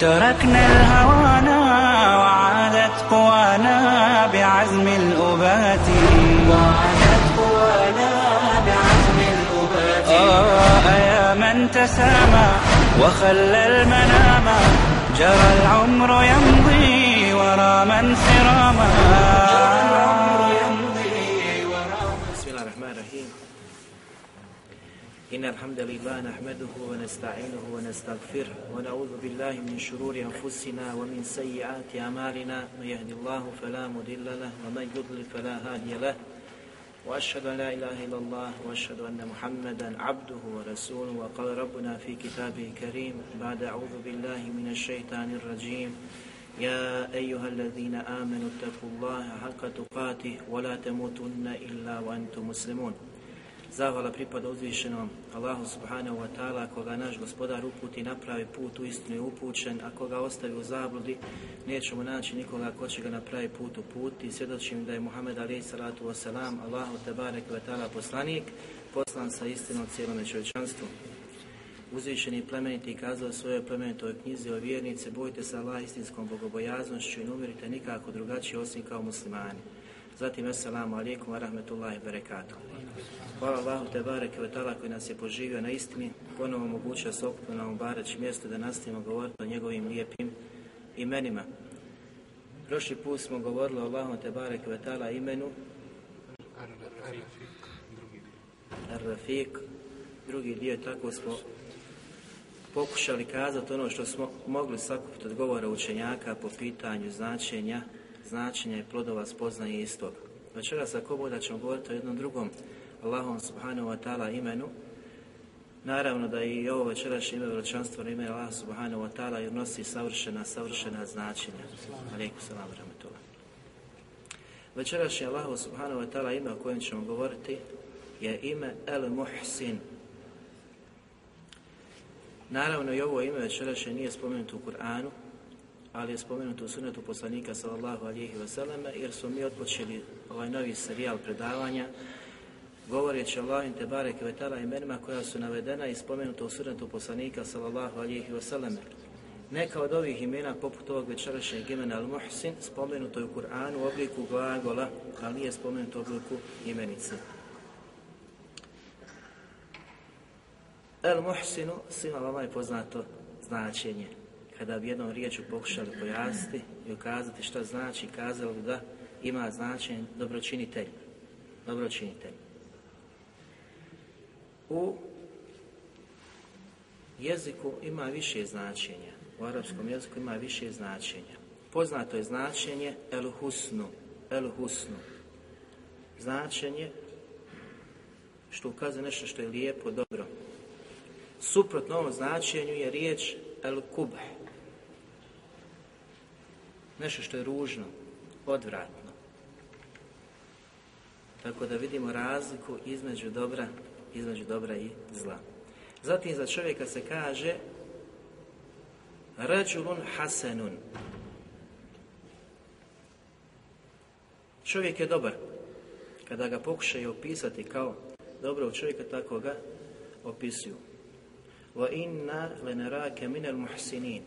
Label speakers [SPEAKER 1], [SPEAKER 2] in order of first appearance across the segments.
[SPEAKER 1] تركنا الهوانا وعادت قوانا بعزم الأبات. وعادت قوانا بعزم الأبات. آه يا من تسامى وخلى المنام جرى العمر يمضي ورا من سراما
[SPEAKER 2] إن الحمد لله نحمده ونستعينه ونستغفره ونعوذ بالله من شرور أنفسنا ومن سيئات أعمالنا. من يهد الله فلا مضل له ومن يضلل فلا هادي له. وأشهد أن لا إله إلا الله وأشهد أن محمدا عبده ورسوله. وقال ربنا في كتابه الكريم بعد أعوذ بالله من الشيطان الرجيم. يا أيها الذين آمنوا اتقوا الله حق تقاته ولا تموتن إلا وأنتم مسلمون. Zahvala pripada uzvišenom Allahu subhanahu wa ta'ala, koga naš gospodar uputi na pravi put, uistinu je upućen, a koga ostavi u zabludi, nećemo naći nikoga ko će ga na pravi put uputi. Svjedočim da je Muhammed alaih salatu wasalam, Allahu tebarek wa ta'ala poslanik, poslan sa istinom cijelome čovječanstvu. Uzvišeni i plemeniti kazao u svojoj plemenitoj knjizi o vjernice, bojte se Allah istinskom bogobojaznošću i ne umirite nikako drugačije osim kao muslimani. Zatim, assalamu alaikum wa rahmetullahi barakatuh. Hvala Allahu te bareke ve ta'ala koji nas je poživio na istini, ponovo omogućio se okupno na ovom bareć mjestu da nastavimo govoriti o njegovim lijepim imenima. Prošli put smo govorili o Allahu te bareke ve ta'ala imenu Ar-Rafiq, drugi dio tako smo pokušali kazati ono što smo mogli sakupiti od govora učenjaka po pitanju značenja, značenja i plodova spoznaje istog. Večeras ako da ćemo govoriti o jednom drugom Allahom subhanahu wa ta'ala imenu. Naravno da i ovo večerašnje ime veličanstvo ime Allah subhanahu wa ta'ala jer nosi savršena, savršena značenja. Aleikum salam rahmetullah. Večerašnje Allah subhanahu wa ta'ala ime o kojem ćemo govoriti je ime El Muhsin. Naravno i ovo ime večerašnje nije spomenuto u Kur'anu, ali je spomenuto u sunetu poslanika sallallahu alihi wasallam jer smo mi otpočeli ovaj novi serijal predavanja govoreći Allahim te bareke ve ta'ala imenima koja su navedena i spomenuta u sunetu poslanika sallallahu alihi wasallam. Neka od ovih imena, poput ovog večerašnjeg imena Al-Muhsin, spomenuto je u Kur'anu u obliku glagola, ali nije spomenuto u obliku imenice. Al-Muhsinu, svima vama je poznato značenje. Kada bi jednom riječu pokušali pojasniti i ukazati šta znači, kazali bi da ima značenje dobročinitelj. Dobročinitelj. U jeziku ima više značenja. U arapskom jeziku ima više značenja. Poznato je značenje el husnu. El husnu. Značenje što ukazuje nešto što je lijepo, dobro. Suprotno ovom značenju je riječ el kubh. Nešto što je ružno, odvratno. Tako da vidimo razliku između dobra između dobra i zla. Zatim za čovjeka se kaže Rađulun hasenun. Čovjek je dobar. Kada ga pokušaju opisati kao dobrog čovjeka, tako ga opisuju. Wa inna lenarake minel muhsinin.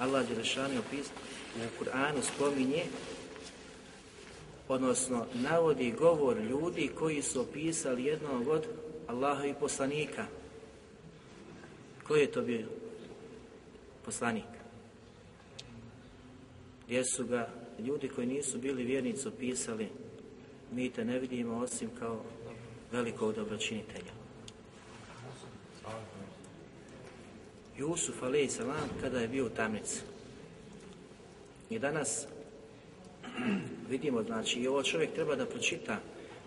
[SPEAKER 2] Allah Đelešani opis u Kur'anu spominje odnosno navodi govor ljudi koji su opisali jednog od Allahovih poslanika. Koji je to bio poslanik? Gdje su ga ljudi koji nisu bili vjernici opisali, mi te ne vidimo osim kao velikog dobročinitelja. Jusuf a.s. kada je bio u tamnici. I danas vidimo, znači, i ovo čovjek treba da pročita,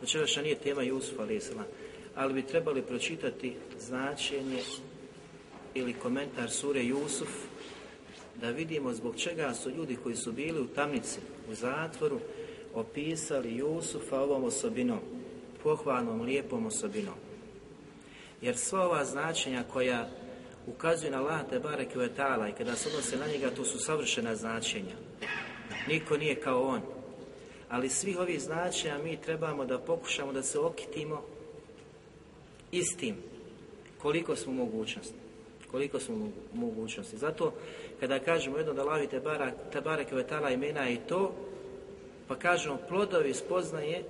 [SPEAKER 2] večeraša nije tema Jusuf a.s. ali bi trebali pročitati značenje ili komentar sure Jusuf, da vidimo zbog čega su ljudi koji su bili u tamnici, u zatvoru, opisali Jusufa ovom osobinom, pohvalnom, lijepom osobinom. Jer sva ova značenja koja ukazuju na Allah te barek i i kada se odnose na njega, to su savršena značenja. Niko nije kao on. Ali svih ovih značenja mi trebamo da pokušamo da se okitimo istim koliko smo mogućnosti. Koliko smo mogućnosti. Zato kada kažemo jedno da lavite te barek i imena i to, pa kažemo plodovi spoznaje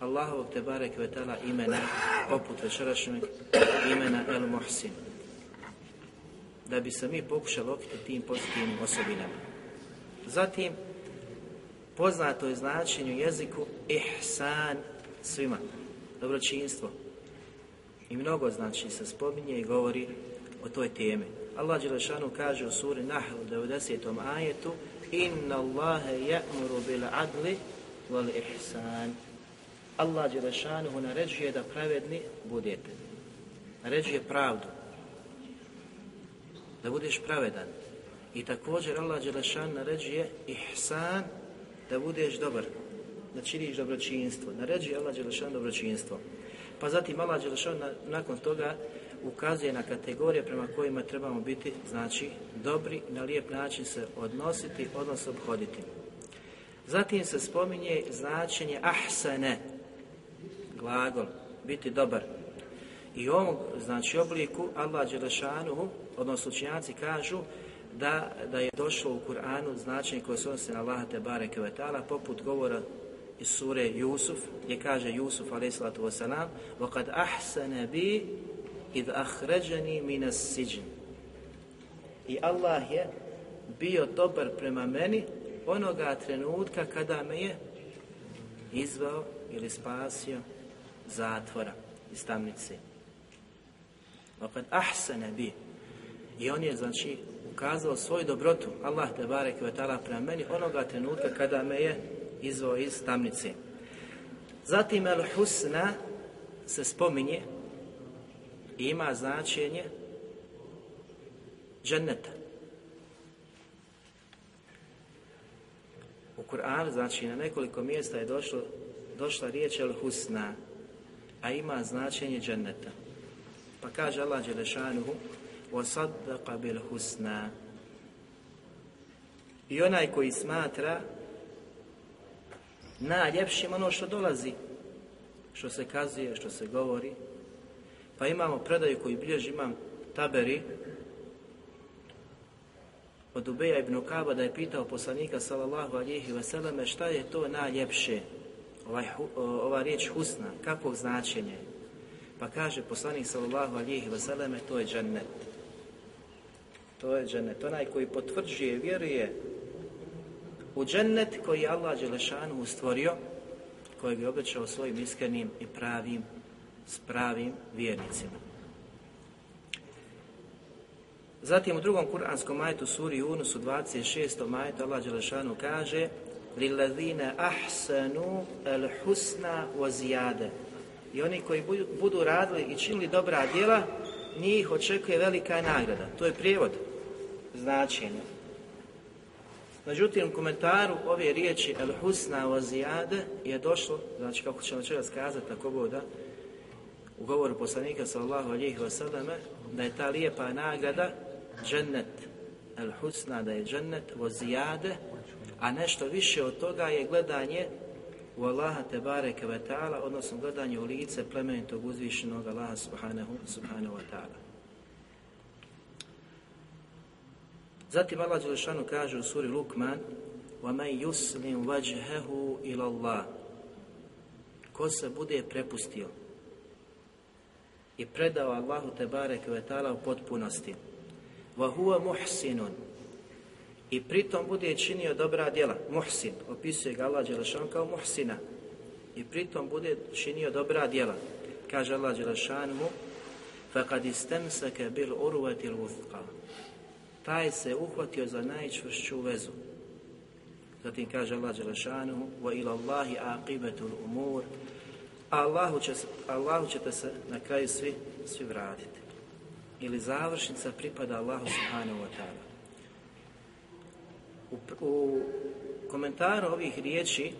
[SPEAKER 2] Allahovog te barek imena poput večerašnjeg imena El Muhsin da bi se mi pokušali okiti tim pozitivnim osobinama. Zatim, poznato je značenju jeziku ihsan svima, dobročinstvo. I mnogo znači se spominje i govori o toj temi. Allah Đelešanu kaže u suri Nahl u 90. ajetu Inna Allahe ja'muru bil adli wal ihsan. Allah Đelešanu naređuje da pravedni budete. Naređuje pravdu da budeš pravedan. I također Allah Đelešan naređuje ihsan da budeš dobar, da činiš dobročinstvo. Naređuje Allah Đelešan dobročinstvo. Pa zatim Allah Đelešan nakon toga ukazuje na kategorije prema kojima trebamo biti, znači, dobri, na lijep način se odnositi, odnosno obhoditi. Zatim se spominje značenje ahsane, glagol, biti dobar. I u ovom, znači, obliku Allah Đelešanuhu odnosno učenjaci kažu da, da je došlo u Kur'anu značenje koje se odnosi na Allaha te bareke poput govora iz sure Jusuf, gdje kaže Jusuf a.s. وَقَدْ أَحْسَنَ بِي إِذْ أَخْرَجَنِي مِنَ السِّجْنِ I Allah je bio dobar prema meni onoga trenutka kada me je izvao ili spasio zatvora iz tamnice. Opet ahsene bi. I on je znači ukazao svoju dobrotu Allah te barek vetala prema meni onoga trenutka kada me je izvao iz tamnice. Zatim el husna se spominje i ima značenje dženneta. U Kur'anu, znači na nekoliko mjesta je došlo, došla riječ el husna, a ima značenje dženneta. Pa kaže Allah Đelešanuhu, وَصَدَّقَ بِالْحُسْنَا I onaj koji smatra najljepšim ono što dolazi, što se kazuje, što se govori. Pa imamo predaju koji bilježi imam taberi od Ubeja ibn Kaba da je pitao poslanika sallallahu alihi vseleme šta je to najljepše, ovaj, ova riječ husna, kakvog značenja Pa kaže poslanik sallallahu alihi vseleme to je džennet. To je džennet. Onaj koji potvrđuje, vjeruje u džennet koji je Allah Đelešanu stvorio, kojeg je obećao svojim iskrenim i pravim, s pravim vjernicima. Zatim u drugom kuranskom majetu suri Yunus u 26. majetu Allah Đelešanu kaže لِلَّذِينَ أَحْسَنُوا الْحُسْنَا وَزِيَادَ i oni koji budu radili i činili dobra djela, njih očekuje velika nagrada. To je prijevod značenja. Međutim, u komentaru ove riječi El Husna Wazijade je došlo, znači kako ćemo večeras kazati, tako boda, u govoru poslanika sallallahu alihi wasallam, da je ta lijepa nagrada džennet, El Husna da je džennet, Wazijade, a nešto više od toga je gledanje u Allaha te bareke ve ta'ala, odnosno gledanje u lice plemenitog uzvišenog Allaha subhanahu, subhanahu wa ta'ala. Zatim Allah Đelešanu kaže u suri Lukman وَمَنْ يُسْلِمْ وَجْهَهُ إِلَى اللَّهِ Ko se bude prepustio i predao Allahu te barek vetala u potpunosti وَهُوَ مُحْسِنٌ i pritom bude činio dobra djela muhsin, opisuje ga Allah Đelešan kao muhsina i pritom bude činio dobra djela kaže Allah Đelešan mu فَقَدْ إِسْتَمْسَكَ بِالْعُرُوَةِ الْوُثْقَى taj se uhvatio za najčvršću vezu. Zatim kaže Allah Đelešanuhu wa ila Allahi aqibatul umur Allahu, će, Allahu ćete se na kraju svi, svi vratiti. Ili završnica pripada Allahu subhanahu wa ta'ala. U, u komentaru ovih riječi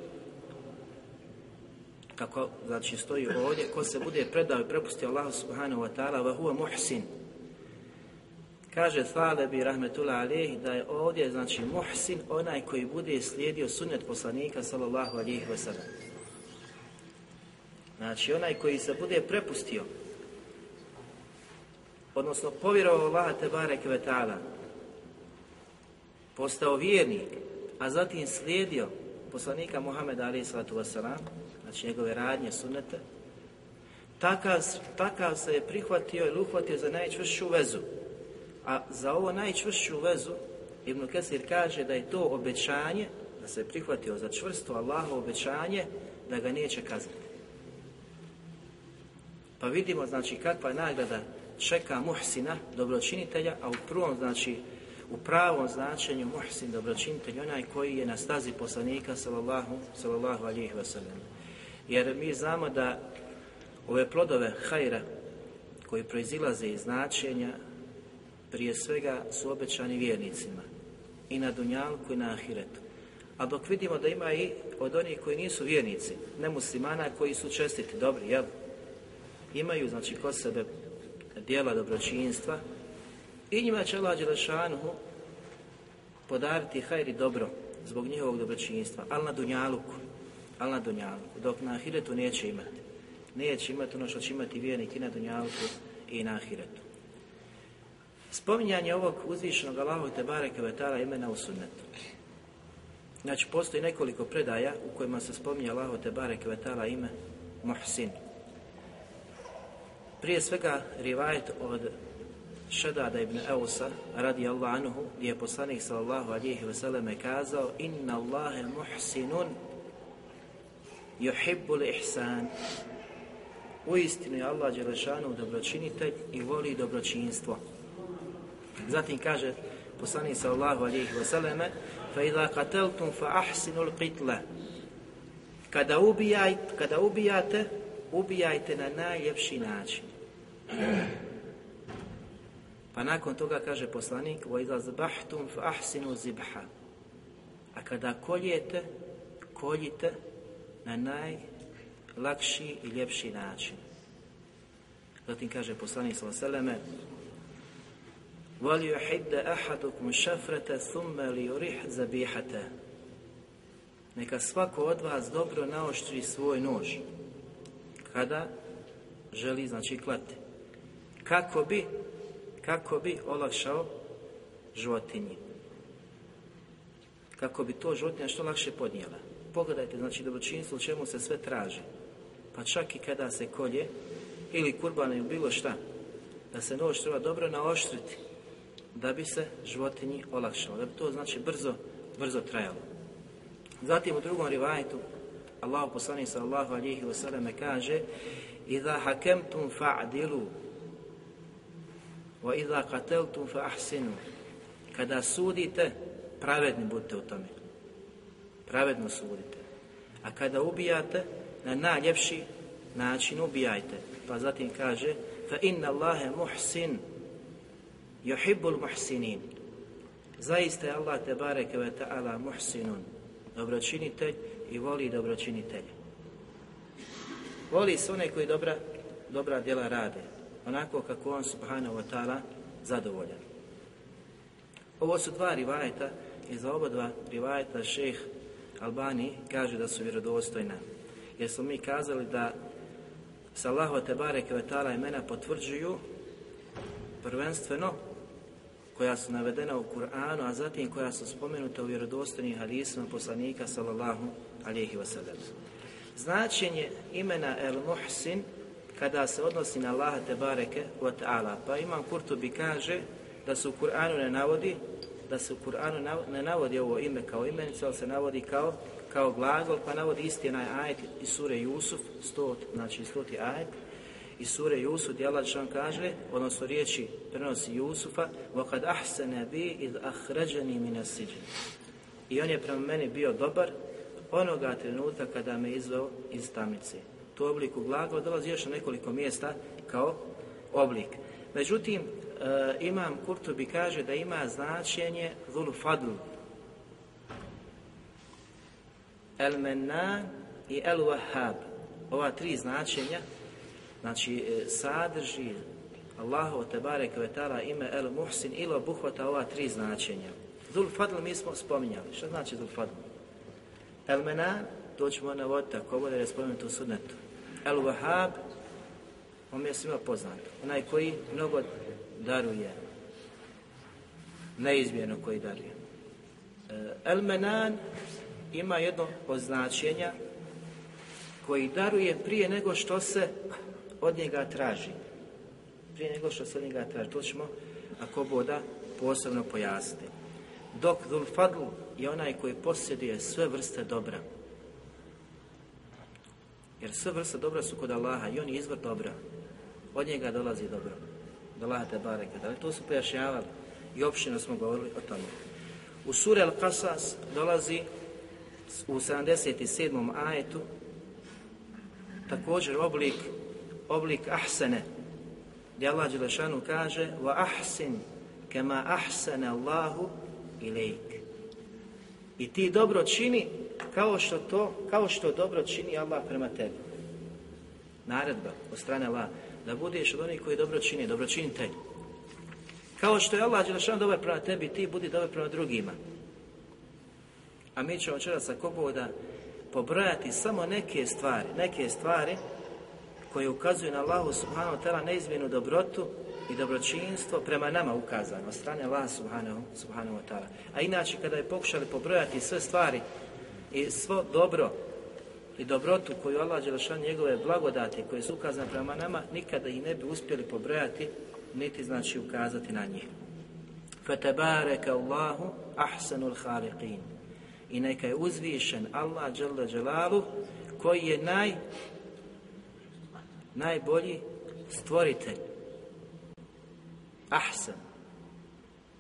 [SPEAKER 2] kako znači stoji ovdje, ko se bude predao i prepustio Allahu subhanahu wa ta'ala, wa huwa muhsin. Kaže Thalebi rahmetullah alejhi da je ovdje znači muhsin onaj koji bude slijedio sunnet poslanika sallallahu alejhi ve sellem. Znači onaj koji se bude prepustio odnosno povjerovao Allah te bareke ve ta'ala postao vjernik, a zatim slijedio poslanika Muhameda alejhi salatu vesselam, znači njegove radnje sunnete, takav, takav se je prihvatio ili uhvatio za najčvršću vezu. A za ovo najčvršću vezu Ibn Kesir kaže da je to obećanje, da se je prihvatio za čvrsto Allahovo obećanje, da ga neće kazniti. Pa vidimo znači kakva nagrada čeka muhsina, dobročinitelja, a u prvom znači u pravom značenju muhsin dobročinitelj onaj koji je na stazi poslanika sallallahu, sallallahu alihi wasallam. Jer mi znamo da ove plodove hajra koji proizilaze iz značenja prije svega su obećani vjernicima i na dunjalku i na ahiretu. A dok vidimo da ima i od onih koji nisu vjernici, nemuslimana koji su čestiti, dobri, jel? Imaju, znači, kod sebe dijela dobročinstva i njima će Allah Đelešanuhu podariti hajri dobro zbog njihovog dobročinstva, ali na dunjaluku, ali na dunjaluku, dok na ahiretu neće imati. Neće imati ono što će imati vjernik i na dunjaluku i na ahiretu. Spominjanje ovog uzvišenog Allahu te bareke imena u sunnetu. Znači, postoji nekoliko predaja u kojima se spominje Allahu te bareke ime Muhsin. Prije svega rivajet od Šedada ibn Eusa radi Allah anhu gdje je poslanik sallallahu alihi wasallam kazao Inna Allahe muhsinun yuhibbul ihsan. U istinu je Allah Đelešanu dobročinitelj i voli dobročinstvo. Zatim kaže poslanik sallallahu alihi wasallam fa idha qateltum fa ahsinul qitla. Kada, ubijaj, kada ubijate ubijajte na najljepši način pa nakon toga kaže poslanik وَإِذَا زَبَحْتُمْ فَأَحْسِنُوا زِبْحَ A kada koljete, koljite na najlakši i ljepši način. Zatim kaže poslanik s.a.v. وَلْيُحِدَّ أَحَدُكُمْ شَفْرَةَ ثُمَّ لِيُرِحْ زَبِيحَةَ Neka svako od vas dobro naoštri svoj nož kada želi, znači, klati. Kako bi kako bi olakšao životinji. Kako bi to životinja što lakše podnijela. Pogledajte, znači, dobročinstvo u čemu se sve traži. Pa čak i kada se kolje, ili kurban ili bilo šta, da se nož treba dobro naoštriti, da bi se životinji olakšalo. Da bi to, znači, brzo, brzo trajalo. Zatim u drugom rivajetu, Allah poslanik sallallahu alihi wasallam kaže Iza hakemtum fa'dilu Qateltum fa ahsinu. Kada sudite, pravedni budite u tome. Pravedno sudite. A kada ubijate, na najljepši način ubijajte. Pa zatim kaže, inna Allahe muhsin, yuhibbul muhsinin. Zaista je Allah te bareke ve ta'ala muhsinun, dobročinitelj i voli dobročinitelja. Voli se one koji dobra, dobra djela rade onako kako on subhanahu wa ta'ala zadovoljan. Ovo su dva rivajeta i za oba dva rivajeta šeh Albani kaže da su vjerodostojna. Jer smo mi kazali da Allahu te bareke ta'ala imena potvrđuju prvenstveno koja su navedena u Kur'anu, a zatim koja su spomenuta u vjerodostojnim hadisima poslanika sallallahu alihi wasallam. Značenje imena El Muhsin kada se odnosi na Allaha te bareke wa ta'ala. Pa imam Kurtubi kaže da se u Kur'anu ne navodi da se u Kur'anu ne navodi ovo ime kao imenica, ali se navodi kao, kao glagol, pa navodi isti onaj ajet iz sure Jusuf, 100, znači 100. ajet, iz sure Jusuf, gdje Allah što kaže, odnosno riječi prenosi Jusufa, وَقَدْ أَحْسَنَ بِي إِذْ أَحْرَجَنِي مِنَ السِّجِنِ I on je prema meni bio dobar onoga trenutka kada me izveo iz tamnice to obliku glagola dolazi još na nekoliko mjesta kao oblik. Međutim, e, imam Kurtobi kaže da ima značenje zulu fadlu, El i El Wahhab. Ova tri značenja, znači e, sadrži Allahu Tebare Kvetala ime El Muhsin ili obuhvata ova tri značenja. Zul Fadl mi smo spominjali. Što znači Zul Fadl? El Menan, to ćemo navoditi ako bude je spomenuto u sunnetu. El Wahhab, on je svima poznat. Onaj koji mnogo daruje. Neizmjerno koji daruje. El Menan ima jedno značenja koji daruje prije nego što se od njega traži. Prije nego što se od njega traži. To ćemo, ako boda, posebno pojasniti. Dok Fadl je onaj koji posjeduje sve vrste dobra. Jer sve vrste dobra su kod Allaha i on je izvor dobra. Od njega dolazi dobro. Do Allaha te bareke. Da to su pojašnjavali i opštino smo govorili o tome. U suri Al-Qasas dolazi u 77. ajetu također oblik oblik ahsene gdje Allah Đelešanu kaže wa ahsin kema ahsane Allahu ilejk i ti dobro čini kao što to kao što dobro čini Allah prema tebi. Naredba od strane Allah da budeš od onih koji dobro čini dobro čini tebi kao što je Allah Đelešanu dobar prema tebi ti budi dobar prema drugima. A mi ćemo večeras ako da pobrojati samo neke stvari, neke stvari koje ukazuju na Allahu subhanahu wa ta'ala neizmjenu dobrotu i dobročinstvo prema nama ukazano od strane Allaha subhanahu, subhanahu wa ta'ala. A inače kada je pokušali pobrojati sve stvari i svo dobro i dobrotu koju Allah Đelešan njegove blagodati koje su ukazane prema nama nikada ih ne bi uspjeli pobrojati niti znači ukazati na njih. Fatabareka Allahu ahsanul khaliqin. I neka je uzvišen Allah Đalla Đelalu koji je naj najbolji stvoritelj. Ahsan.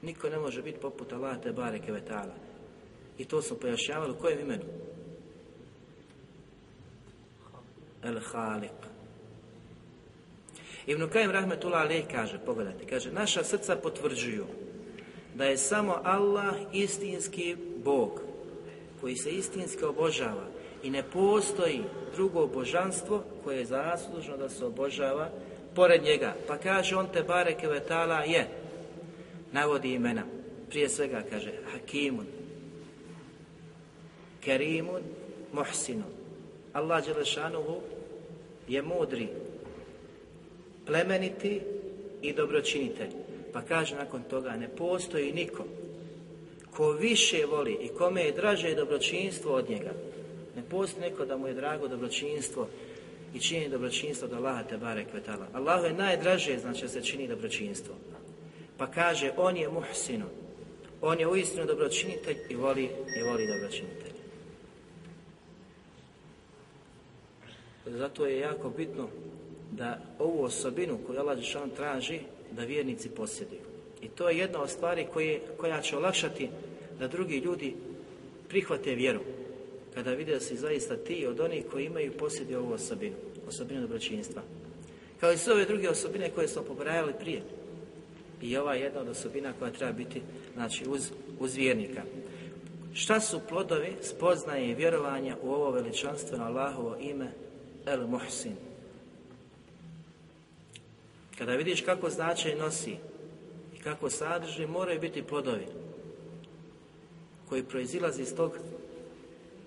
[SPEAKER 2] Niko ne može biti poput Allah Tebareke Vetala i to smo pojašnjavali u kojem imenu El Khaliq Ibn Kajim Rahmetullah Ali kaže, pogledajte, kaže, naša srca potvrđuju da je samo Allah istinski Bog, koji se istinski obožava i ne postoji drugo božanstvo koje je zaslužno da se obožava pored njega. Pa kaže on te bareke vetala je, navodi imena. Prije svega kaže Hakimun, Kerimun, Muhsinun. Allah Đelešanuhu je mudri, plemeniti i dobročinitelj. Pa kaže nakon toga ne postoji niko ko više voli i kome je draže dobročinstvo od njega. Ne postoji neko da mu je drago dobročinstvo i čini dobročinstvo do Allaha te bare kvetala. Allahu je najdraže, znači se čini dobročinstvo. Pa kaže, on je muhsinu. On je uistinu dobročinitelj i voli, i voli dobročinitelj. Zato je jako bitno da ovu osobinu koju Allah Žešan traži, da vjernici posjeduju. I to je jedna od stvari koje, koja će olakšati da drugi ljudi prihvate vjeru. Kada vide da si zaista ti od onih koji imaju posjedi ovu osobinu, osobinu dobročinstva. Kao i sve ove druge osobine koje smo pobrajali prije. I ova je jedna od osobina koja treba biti znači, uz, uz vjernika. Šta su plodovi spoznaje i vjerovanja u ovo veličanstveno Allahovo ime El Muhsin? Kada vidiš kako značaj nosi i kako sadrži, moraju biti plodovi koji proizilazi iz tog,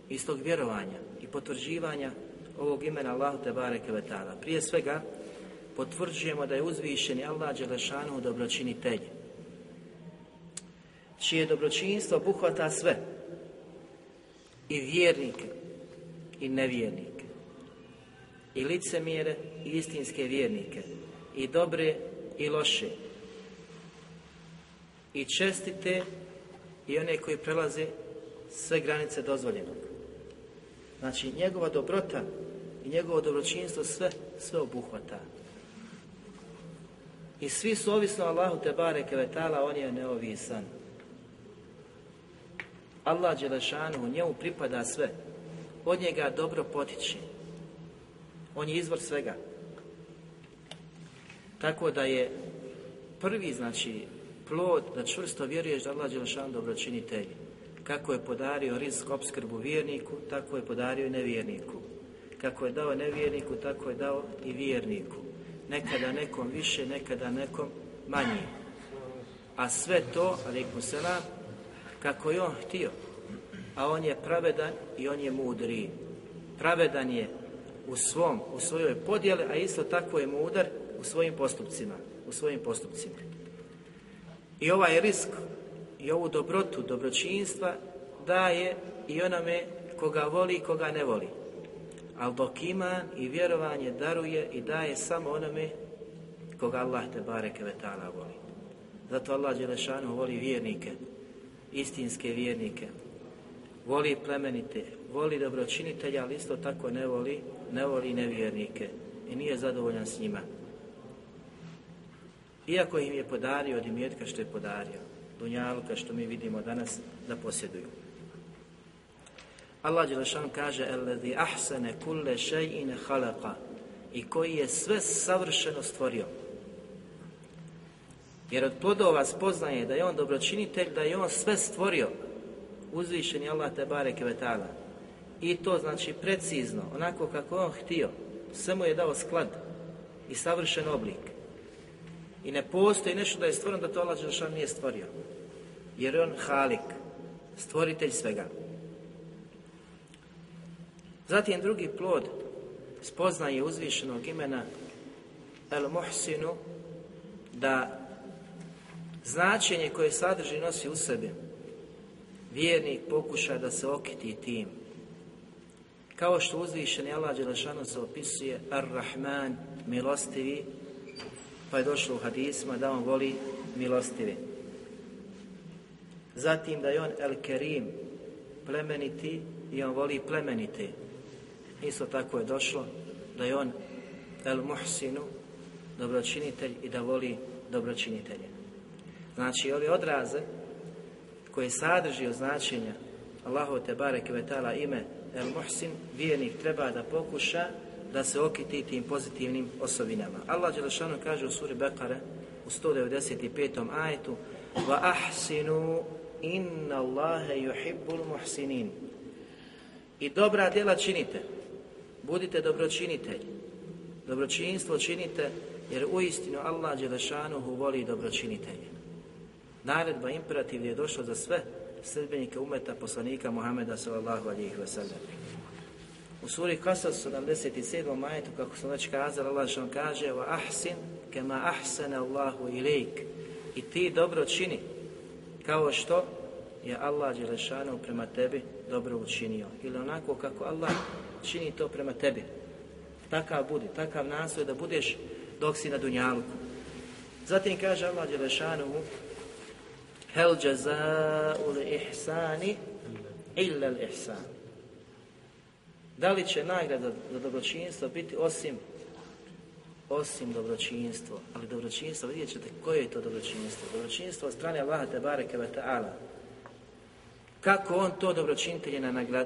[SPEAKER 2] iz tog vjerovanja i potvrđivanja ovog imena Allahu te bareke. Prije svega potvrđujemo da je uzvišeni Allah Đelešanu dobročinitelj čije dobročinstvo obuhvata sve i vjernike i nevjernike i licemjere i istinske vjernike i dobre i loše i čestite i one koji prelaze sve granice dozvoljenog. Znači, njegova dobrota i njegovo dobročinstvo sve, sve obuhvata. I svi su ovisno Allahu te bareke on je neovisan. Allah Đelešanu, njemu pripada sve. Od njega dobro potiče. On je izvor svega. Tako da je prvi, znači, plod da čvrsto vjeruješ da Allah Đelešan dobročinitelj. Kako je podario rizik opskrbu vjerniku, tako je podario i nevjerniku. Kako je dao nevjerniku, tako je dao i vjerniku. Nekada nekom više, nekada nekom manje. A sve to, alaikum selam, kako je on htio. A on je pravedan i on je mudri. Pravedan je u svom, u svojoj podjeli, a isto tako je mudar u svojim postupcima. U svojim postupcima. I ovaj risk i ovu dobrotu, dobročinstva daje i onome koga voli i koga ne voli. Ali dok iman i vjerovanje daruje i daje samo onome koga Allah te bareke vetala voli. Zato Allah Đelešanu voli vjernike, istinske vjernike, voli plemenite, voli dobročinitelja, ali isto tako ne voli, ne voli nevjernike i nije zadovoljan s njima. Iako im je podario od imetka što je podario, dunjaluka što mi vidimo danas da posjeduju. Allah Đelešan kaže Alladhi ahsane kulle še'ine khalaqa i koji je sve savršeno stvorio. Jer od plodova spoznaje da je on dobročinitelj, da je on sve stvorio. Uzvišeni Allah te bareke. I to znači precizno, onako kako on htio. Sve mu je dao sklad i savršen oblik. I ne postoji nešto da je stvoreno da to Allah Đelešan nije stvorio. Jer je on halik, stvoritelj svega. Zatim drugi plod spoznaje uzvišenog imena El Muhsinu da značenje koje sadrži nosi u sebi vjernik pokuša da se okiti tim. Kao što uzvišeni Allah Đelešanu se opisuje Ar-Rahman, milostivi, pa je došlo u hadisma da on voli milostivi. Zatim da je on El Kerim, plemeniti i on voli plemeniti. Isto tako je došlo da je on El Muhsinu, dobročinitelj i da voli dobročinitelje. Znači, ove odraze koje sadrži značenja Allahu te vetala ime El Muhsin, vijenik treba da pokuša da se okiti tim pozitivnim osobinama. Allah Đelešanu kaže u suri Bekare u 195. ajetu Va ahsinu inna Allahe yuhibbul muhsinin i dobra djela činite budite dobročinitelji dobročinstvo činite jer uistinu Allah Đelešanuhu voli dobročinitelje naredba imperativ je došla za sve sredbenike umeta poslanika Muhameda sallallahu alihi wasallam u suri Kasas 77. majetu kako smo već kazali Allah što kaže wa ahsin kema ahsana Allahu ilajk i ti dobro čini kao što je Allah Đelešanu prema tebi dobro učinio. Ili onako kako Allah čini to prema tebi. Takav budi, takav nasoj da budeš dok si na dunjaluku. Zatim kaže Allah Đelešanu Hel jaza'u ihsani illa ihsan. Da li će nagrada za dobročinstvo biti osim osim dobročinstvo, ali dobročinstvo, vidjet ćete koje je to dobročinstvo. Dobročinstvo od strane Allaha te bareke ta'ala. Kako on to dobročinitelje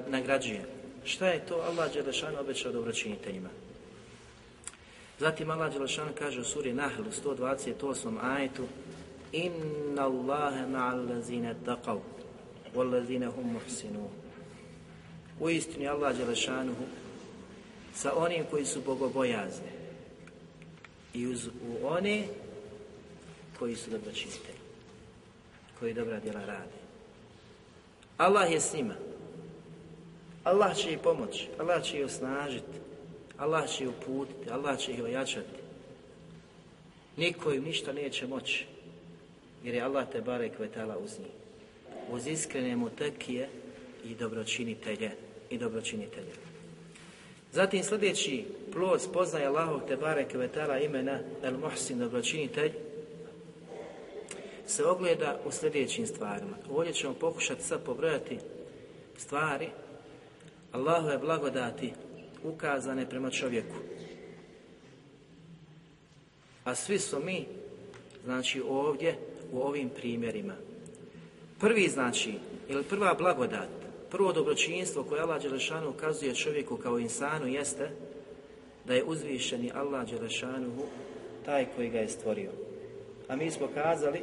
[SPEAKER 2] nagrađuje? Šta je to Allah Đelešanu obećao dobročiniteljima? Zatim Allah Đelešanu kaže u suri Nahl u 128. ajetu Inna Allahe ma'al lazine taqav wal lazine hum muhsinu U istini Allah Đelešanuhu sa onim koji su bogobojazni i uz u one koji su dobročinitelji, koji dobra djela rade. Allah je s njima. Allah će ih pomoći, Allah će ih osnažiti, Allah će ih uputiti, Allah će ih ojačati. Niko im ništa neće moći, jer je Allah te bare kvetala uz njih. Uz iskrene mutekije i dobročinitelje i dobročinitelje. Zatim sljedeći plod spoznaje Allahov te bareke vetala imena El Muhsin dobročinitelj se ogleda u sljedećim stvarima. Ovdje ćemo pokušati sad pobrojati stvari Allahove blagodati ukazane prema čovjeku. A svi su mi, znači ovdje, u ovim primjerima. Prvi znači, ili prva blagodat, prvo dobročinstvo koje Allah Đelešanu ukazuje čovjeku kao insanu jeste da je uzvišeni Allah Đelešanuhu taj koji ga je stvorio. A mi smo kazali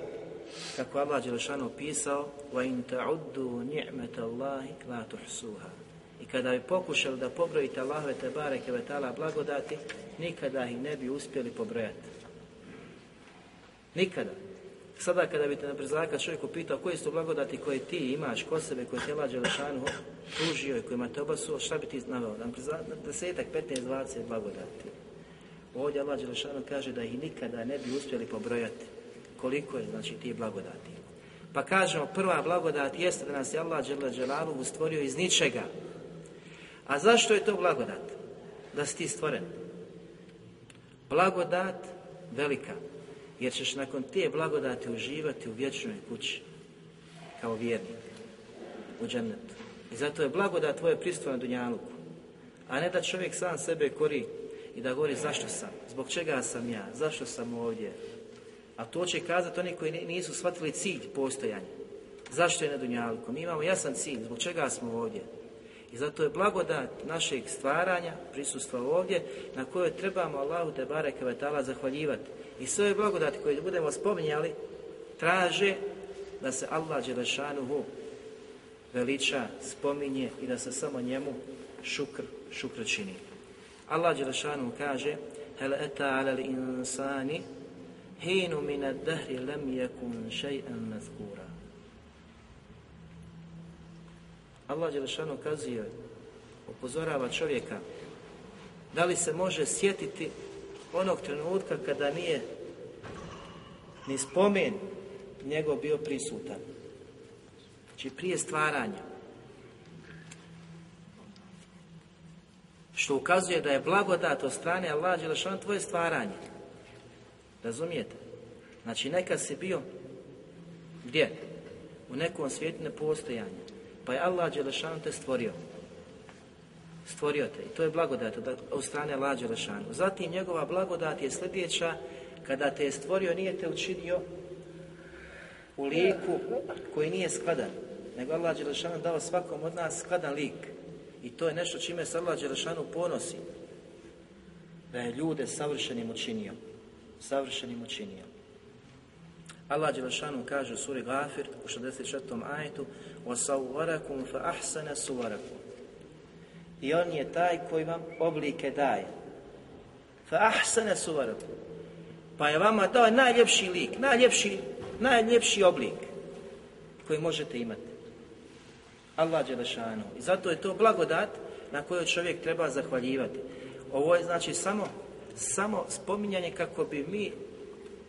[SPEAKER 2] kako Allah Đelešanu opisao وَإِن تَعُدُّوا نِعْمَةَ اللَّهِ لَا تُحْسُوهَا I kada bi pokušali da pobrojite Allahove te bareke vetala blagodati, nikada ih ne bi uspjeli pobrojati. Nikada. Sada kada bi te na brzaka čovjeku pitao koje su blagodati koje ti imaš kod sebe, koje te Allah Đelešanu pružio i kojima te obasuo, šta bi ti naveo? Na desetak, 15, 20 blagodati. Ovdje Allah Đelešanu kaže da ih nikada ne bi uspjeli pobrojati. Koliko je znači ti blagodati. Pa kažemo prva blagodat jeste da nas je Allah Đelešanu stvorio iz ničega. A zašto je to blagodat? Da si ti stvoren. Blagodat velika. Jer ćeš nakon te blagodati uživati u vječnoj kući. Kao vjernik. U džennetu. I zato je blagodat tvoje pristvo na Dunjaluku. A ne da čovjek sam sebe kori i da govori zašto sam, zbog čega sam ja, zašto sam ovdje. A to će kazati oni koji nisu shvatili cilj postojanja. Zašto je na Dunjaluku? Mi imamo jasan cilj, zbog čega smo ovdje. I zato je blagodat našeg stvaranja, prisustva ovdje, na kojoj trebamo Allahu te bareke zahvaljivati. I sve ove blagodati koje budemo spominjali, traže da se Allah Đelešanuhu veliča, spominje i da se samo njemu šukr, šukr čini. Allah Đelešanu kaže Hel eta ala insani hinu min ad-dahri lam yakun shay'an mazkura. Allah Đelešanu kazuje, upozorava čovjeka da li se može sjetiti onog trenutka kada nije ni spomen njegov bio prisutan. Znači prije stvaranja. Što ukazuje da je blagodat od strane Allah Đelešanu tvoje stvaranje. Razumijete? Znači nekad si bio gdje? U nekom svijetu nepostojanja. Pa je Allah Đelešanu te stvorio Stvorio te. I to je blagodat od strane Allah Đelešanu. Zatim njegova blagodat je sljedeća kada te je stvorio nije te učinio u liku koji nije skladan. Nego Allah Đelešanu dao svakom od nas skladan lik. I to je nešto čime se Allah Đelešanu ponosi. Da je ljude savršenim učinio. Savršenim učinio. Allah Đelešanu kaže u suri Gafir u 64. ajetu وَسَوْوَرَكُمْ فَأَحْسَنَ سُوَرَكُمْ i on je taj koji vam oblike daje. Fa ahsana suvaraku. Pa je vama dao najljepši lik, najljepši, najljepši oblik koji možete imati. Allah Đelešanu. I zato je to blagodat na koju čovjek treba zahvaljivati. Ovo je znači samo, samo spominjanje kako bi mi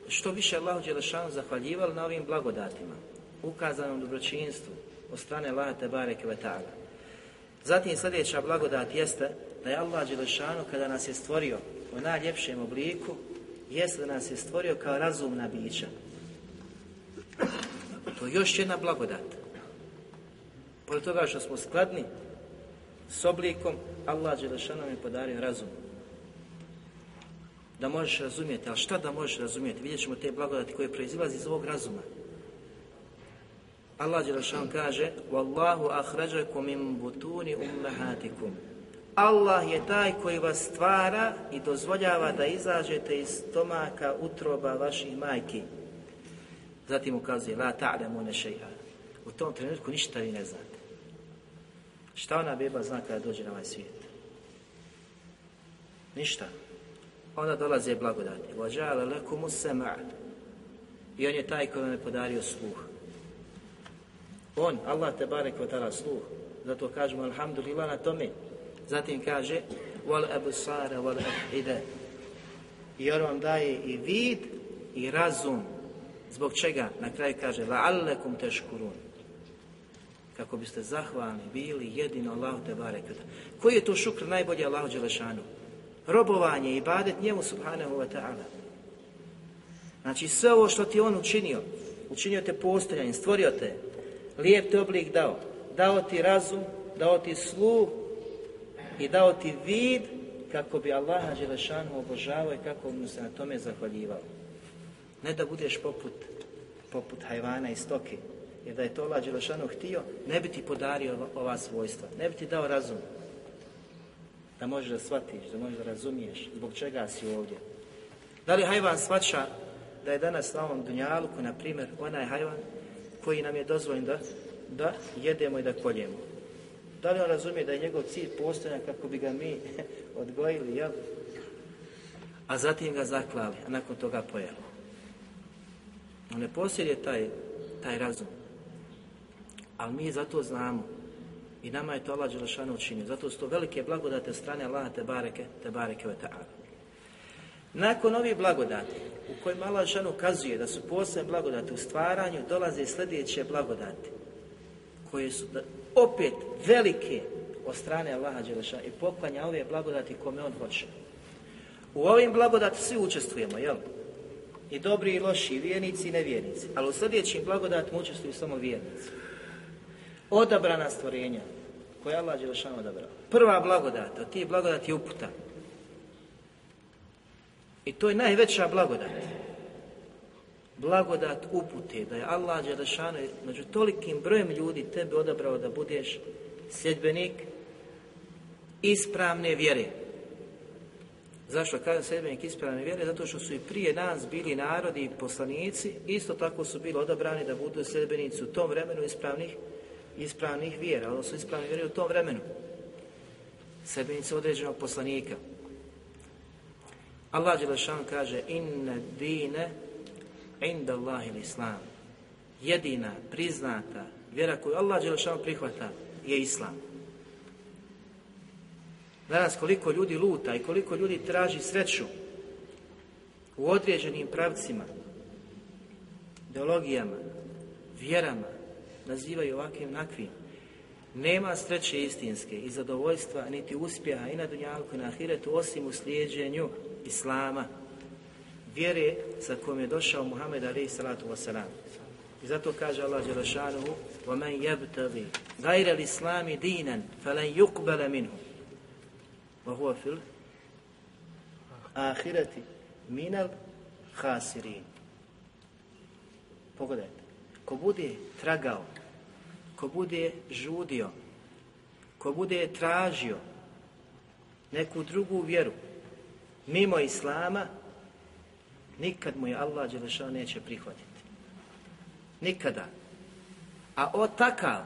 [SPEAKER 2] što više Allahu Đelešanu zahvaljivali na ovim blagodatima, ukazanom dobročinstvu od strane Laha Tebare Kvetala. Zatim sljedeća blagodat jeste da je Allah Đelešanu kada nas je stvorio u najljepšem obliku, jeste da nas je stvorio kao razumna bića. To je još jedna blagodat. Pored toga što smo skladni s oblikom, Allah Đelešanu je podario razum. Da možeš razumjeti, ali šta da možeš razumjeti? Vidjet ćemo te blagodati koje proizilazi iz ovog razuma. Allah Đelešanu kaže Wallahu ahrađakum min butuni ummahatikum Allah je taj koji vas stvara i dozvoljava da izađete iz stomaka utroba vaših majki. Zatim ukazuje La ta'lamu šeha. U tom trenutku ništa vi ne znate. Šta ona beba zna kada dođe na ovaj svijet? Ništa. Onda dolaze blagodati. I on je taj koji vam je podario sluh. On, Allah te barek ta'ala sluh. Zato kažemo alhamdulillah na tome. Zatim kaže wal absara wal afida. I on vam daje i vid i razum. Zbog čega? Na kraju kaže la'allakum tashkurun kako biste zahvalni bili jedino Allahu te barekata. Koji je to šukr najbolji Allahu Đelešanu? Robovanje i badet njemu subhanahu wa ta'ala. Znači sve ovo što ti on učinio, učinio te postojanjem, stvorio te, lijep te oblik dao, dao ti razum, dao ti sluh i dao ti vid kako bi Allaha Đelešanu obožavao i kako mu se na tome zahvaljivao. Ne da budeš poput, poput hajvana i stoke, jer da je to Allah Đelešanu htio, ne bi ti podario ova svojstva, ne bi ti dao razum. Da možeš da shvatiš, da možeš da razumiješ zbog čega si ovdje. Da li hajvan shvaća da je danas na ovom dunjaluku, na primjer, onaj hajvan koji nam je dozvoljen da, da jedemo i da koljemo. Da li on razumije da je njegov cilj postojan kako bi ga mi odgojili, jel? A zatim ga zaklali, a nakon toga pojeli. On ne posjeduje taj, taj razum. Ali mi zato znamo i nama je to Allah Đelešanu učinio. Zato su to velike blagodate strane Allaha te bareke, te bareke ve ta'ala. Nakon ovih blagodati u kojima Allah Đelešanu ukazuje da su posebne blagodati u stvaranju, dolaze sljedeće blagodati koje su opet velike od strane Allaha Đelešanu i poklanja ove blagodati kome on hoće. U ovim blagodati svi učestvujemo, jel? I dobri i loši, i vjernici i nevjernici. Ali u sljedećim blagodatima učestvuju samo vjernici odabrana stvorenja koje Allah Đelešanu odabrao. Prva blagodat, od tih blagodati je uputa. I to je najveća blagodat. Blagodat upute, da je Allah Đelešanu među tolikim brojem ljudi tebe odabrao da budeš sljedbenik ispravne vjere. Zašto kažem sljedbenik ispravne vjere? Zato što su i prije nas bili narodi i poslanici, isto tako su bili odabrani da budu sljedbenici u tom vremenu ispravnih ispravnih vjera, odnosno ispravnih vjera u tom vremenu. Sebenice određenog poslanika. Allah Đelešan kaže inna dine inda Allahi islam. Jedina, priznata vjera koju Allah Đelešan prihvata je islam. Danas koliko ljudi luta i koliko ljudi traži sreću u određenim pravcima, ideologijama, vjerama, nazivaju ovakvim nakvim. Nema sreće istinske i zadovoljstva, niti uspjeha i na dunjalku i na ahiretu, osim u slijedženju Islama, vjere sa kojom je došao Muhammed alaih salatu wasalam. I zato kaže Allah Đelešanuhu وَمَنْ يَبْتَغِ غَيْرَ الْإِسْلَامِ دِينًا فَلَنْ يُقْبَلَ مِنْهُ وَهُوَ فِي الْآخِرَةِ مِنَ الْخَاسِرِينَ Pogledajte, ko bude tragao, ko bude žudio, ko bude tražio neku drugu vjeru mimo Islama, nikad mu je Allah Đelešao neće prihvatiti. Nikada. A o takav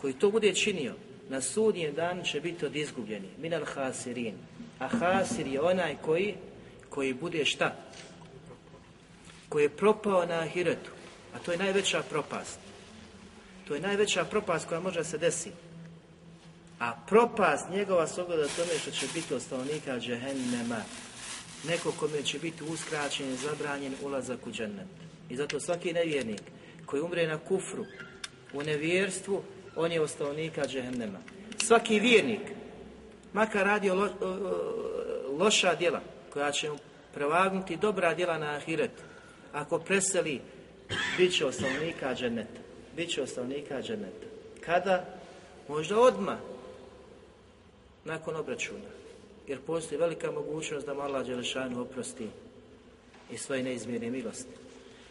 [SPEAKER 2] koji to bude činio, na sudnjem danu će biti od izgubljeni. Minal hasirin. A hasir je onaj koji, koji bude šta? Koji je propao na ahiretu. A to je najveća propast. To je najveća propast koja može se desiti. A propast njegova se ogleda tome što će biti od stanovnika džehennema. Neko kome će biti uskraćen i zabranjen ulazak u džennet. I zato svaki nevjernik koji umre na kufru, u nevjerstvu, on je od stanovnika džehennema. Svaki vjernik, makar radio lo, loša djela, koja će mu prevagnuti dobra djela na ahiret, ako preseli, bit će od stanovnika dženneta. Bit će od stanovnika dženneta. Kada? Možda odmah, nakon obračuna. Jer postoji velika mogućnost da Allah Đelešanu oprosti i svoje neizmjerne milosti.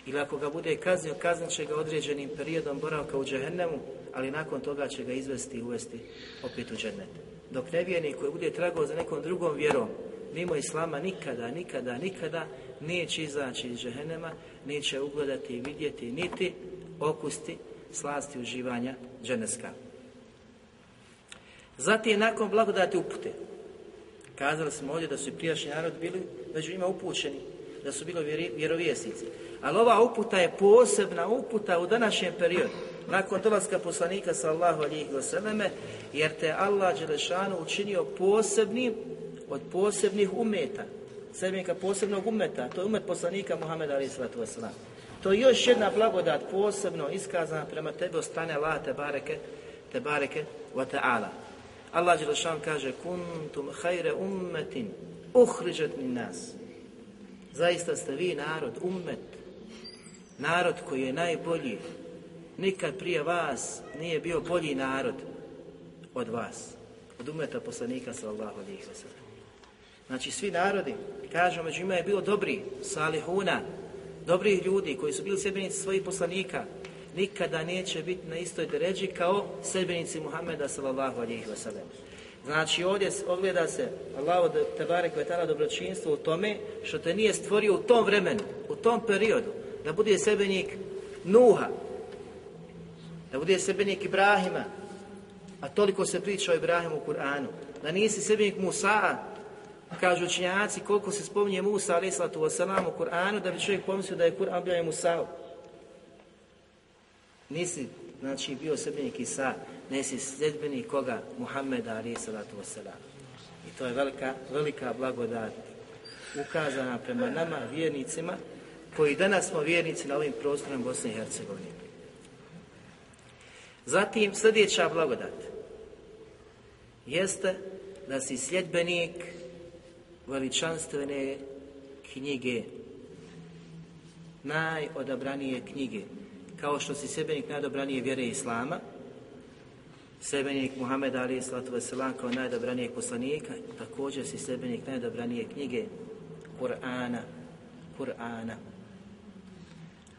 [SPEAKER 2] Ili ako ga bude kaznio, kaznit će ga određenim periodom boravka u džehennemu, ali nakon toga će ga izvesti i uvesti opet u džennet. Dok nevjernik koji bude tragao za nekom drugom vjerom, mimo Islama nikada, nikada, nikada neće izaći iz džehennema, neće ugledati i vidjeti, niti okusti slasti uživanja dženeska. Zatim, nakon blagodati upute, kazali smo ovdje da su i prijašnji narod bili među njima upućeni, da su bili vjerovjesnici. Ali ova uputa je posebna uputa u današnjem periodu, nakon dolaska poslanika sallahu alihi vseleme, jer te Allah Đelešanu učinio posebnim od posebnih umeta, sedmika posebnog umeta, to je umet poslanika Muhammeda alihi sallatu. To je još jedna blagodat posebno iskazana prema tebi od strane Allah te bareke, te bareke wa ta'ala. Allah Đelešan kaže kuntum hajre ummetin uhriđat min nas. Zaista ste vi narod, ummet, narod koji je najbolji. Nikad prije vas nije bio bolji narod od vas, od umeta poslanika sallallahu alaihi. Znači svi narodi, kažemo, među njima je bilo dobri, salihuna, dobrih ljudi koji su bili sedbenici svojih poslanika. Nikada neće biti na istoj deređi kao sedbenici Muhammeda sallallahu alihi wasallam. Znači ovdje ogleda se Allah tebare kvetala dobročinstvo u tome što te nije stvorio u tom vremenu, u tom periodu, da bude sebenik Nuha, da bude sebenik Ibrahima, a toliko se priča o Ibrahimu u Kur'anu, da nisi sebenik Musa, kažu učinjaci koliko se spominje Musa wasalam u Kur'anu, da bi čovjek pomislio da je Kur'an bio Musa. Nisi, znači, bio sebenik Isa, nisi sljedbenik koga? Muhammeda alaih sallatu wasalam. I to je velika, velika blagodat ukazana prema nama, vjernicima, koji danas smo vjernici na ovim prostorima Bosne i Hercegovine. Zatim sljedeća blagodat jeste da si sljedbenik veličanstvene knjige, najodabranije knjige, kao što si sebenik najodabranije vjere Islama, sebenik Muhammed Ali Islatu Veselam kao najdobranijeg poslanika, također si sebenik najdobranije knjige Kur'ana, Kur'ana.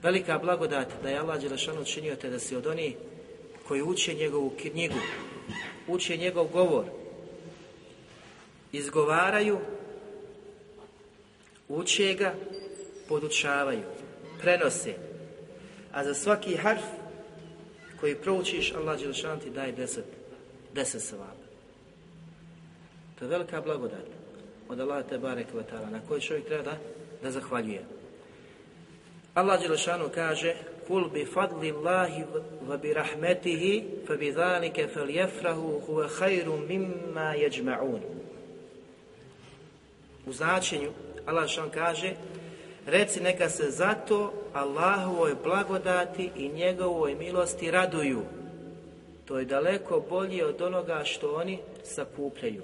[SPEAKER 2] Velika blagodat da je Allah Đelešanu činio te da si od onih koji uče njegovu knjigu, uče njegov govor, izgovaraju, uče ga, podučavaju, prenose. A za svaki harf koji proučiš, Allah Đelešan ti daje deset, deset sevaba. To je velika blagodat od Allah te barek na koji čovjek treba da, da zahvaljuje. Allah Đelešanu kaže Kul bi fadli Allahi wa bi rahmetihi fa bi dhalike fal jefrahu huwa khayru mimma jeđma'un. U značenju Allah Đelešanu kaže Reci neka se zato Allahovoj blagodati i njegovoj milosti raduju. To je daleko bolje od onoga što oni sakupljaju.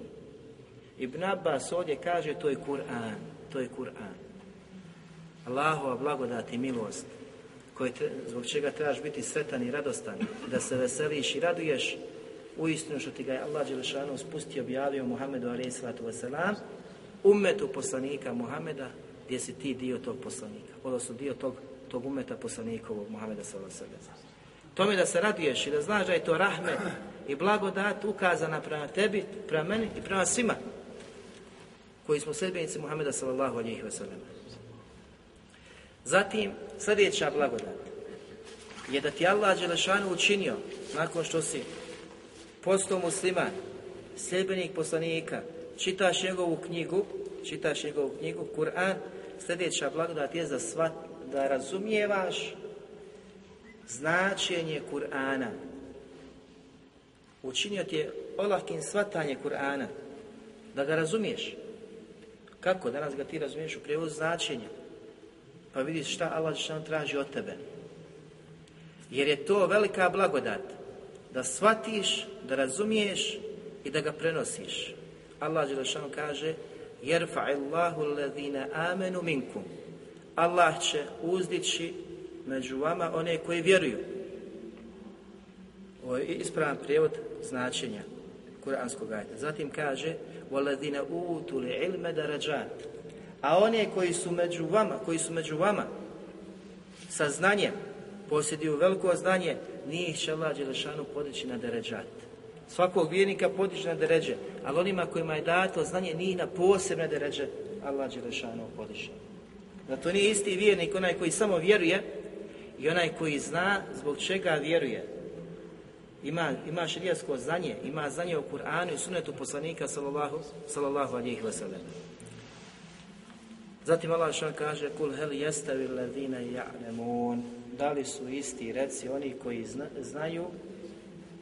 [SPEAKER 2] Ibn Abbas ovdje kaže to je Kur'an. To je Kur'an. Allahova blagodat i milost koje, zbog čega trebaš biti sretan i radostan, da se veseliš i raduješ u istinu što ti ga je Allah Đelešanu spustio, objavio Muhammedu a.s. umetu poslanika Muhammeda, gdje si ti dio tog poslanika, odnosno dio tog, tog umeta poslanikovog Muhammeda s.a.v. Tome da se raduješ i da znaš da je to rahmet i blagodat ukazana prema tebi, prema meni i prema svima koji smo sedbenici Muhammeda sallallahu alaihi wa sallam. Zatim, sljedeća blagodat je da ti Allah Đelešanu učinio, nakon što si postao musliman, sljedbenik poslanika, čitaš njegovu knjigu, čitaš njegovu knjigu, Kur'an, sljedeća blagodat je da razumijevaš značenje Kur'ana. Učinio ti je olahkim svatanje Kur'ana, da ga razumiješ. Kako? Danas ga ti razumiješ u prijevozu značenja pa vidiš šta Allah traži od tebe. Jer je to velika blagodat da shvatiš, da razumiješ i da ga prenosiš. Allah Đelešanu kaže Jerfa'illahu alladhina amenu minkum. Allah će uzdići među vama one koji vjeruju. Ovo je ispravan prijevod značenja kuranskog ajta. Zatim kaže وَالَّذِينَ أُوتُوا لِعِلْمَ دَرَجَاتِ a one koji su među vama, koji su među vama sa znanjem, posjeduju veliko znanje, njih će Allah Đelešanu podići na deređat. Svakog vjernika podići na deređe, ali onima kojima je dato znanje, njih na posebne deređe Allah Đelešanu podići. Da to nije isti vjernik, onaj koji samo vjeruje i onaj koji zna zbog čega vjeruje. Ima, ima širijasko znanje, ima znanje o Kur'anu i sunetu poslanika sallallahu, sallallahu alihi wasallam. Zatim Allah kaže Kul hel jestavi ladina ja'lemun Da li su isti, reci, oni koji znaju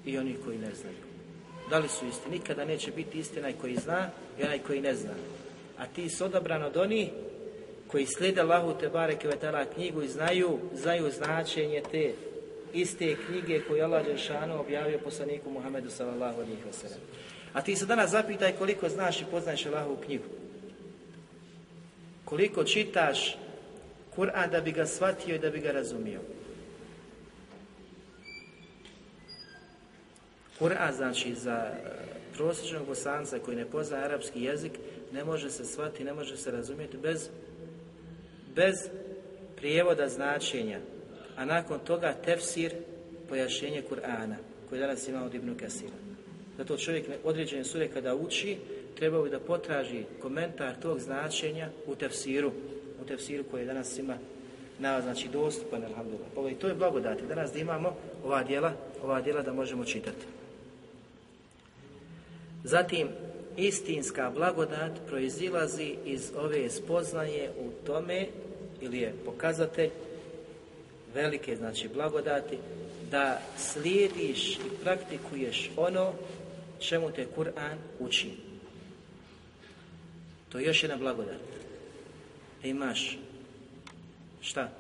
[SPEAKER 2] i oni koji ne znaju. Da li su isti? Nikada neće biti isti onaj koji zna i onaj koji ne zna. A ti su odabran od onih koji slijede Allahu te bareke knjigu i znaju, znaju značenje te iste knjige koju Allah Đelšanu objavio poslaniku Muhammedu sallallahu alaihi wa A ti se danas zapitaj koliko znaš i poznaješ Allahovu knjigu koliko čitaš Kur'an da bi ga shvatio i da bi ga razumio. Kur'an znači za e, prosječnog bosanca koji ne pozna arapski jezik ne može se shvatiti, ne može se razumjeti bez, bez prijevoda značenja. a nakon toga tefsir, pojašnjenje Kur'ana, koji danas ima od Ibnu Kasira. Zato čovjek određene sure kada uči, trebao bi da potraži komentar tog značenja u tefsiru, u tefsiru koji danas ima na, znači dostupan, alhamdulillah. Ovo i to je blagodati. Danas da imamo ova djela, ova djela da možemo čitati. Zatim, istinska blagodat proizilazi iz ove spoznaje u tome, ili je pokazatelj velike, znači blagodati, da slijediš i praktikuješ ono čemu te Kur'an uči. To je još jedna blagodat. Da imaš šta?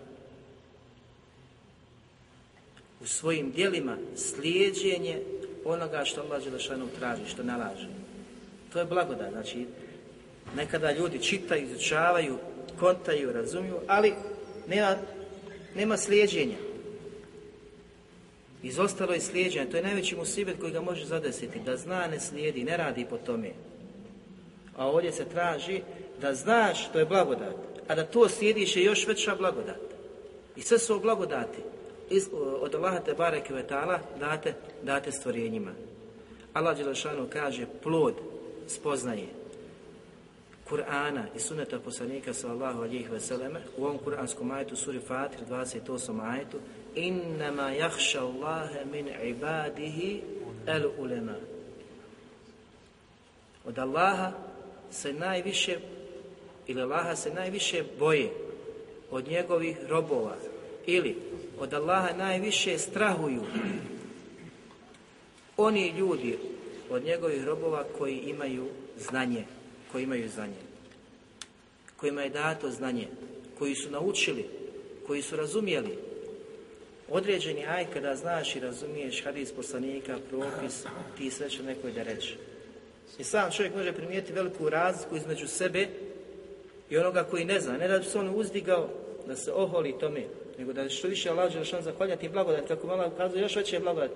[SPEAKER 2] U svojim dijelima slijedjenje onoga što Allah Đelešanu traži, što nalaže. To je blagodat. Znači, nekada ljudi čitaju, izučavaju, kontaju, razumiju, ali nema, nema slijedjenja. Izostalo je slijedženje. To je najveći musibet koji ga može zadesiti. Da zna, ne slijedi, ne radi po tome. A ovdje se traži da znaš što je blagodat, a da to slijediš je još veća blagodat. I sve su blagodati iz, od Allaha te bareke vetala date, date stvorenjima. Allah Đelešanu kaže plod spoznaje Kur'ana i suneta poslanika sallallahu alihi veseleme u ovom kuranskom ajetu suri Fatir 28 ajetu innama jahša Allahe min ibadihi el ulema od Allaha se najviše ili Allaha se najviše boje od njegovih robova ili od Allaha najviše strahuju oni ljudi od njegovih robova koji imaju znanje, koji imaju znanje, kojima je dato znanje, koji su naučili, koji su razumjeli. Određeni aj kada znaš i razumiješ hadis poslanika, propis, ti sve će nekoj da reći. I sam čovjek može primijeti veliku razliku između sebe i onoga koji ne zna. Ne da bi se on uzdigao, da se oholi tome, nego da što više Allah Đelšan zahvaljati blagodat, kako malo ukazuje još veće blagodat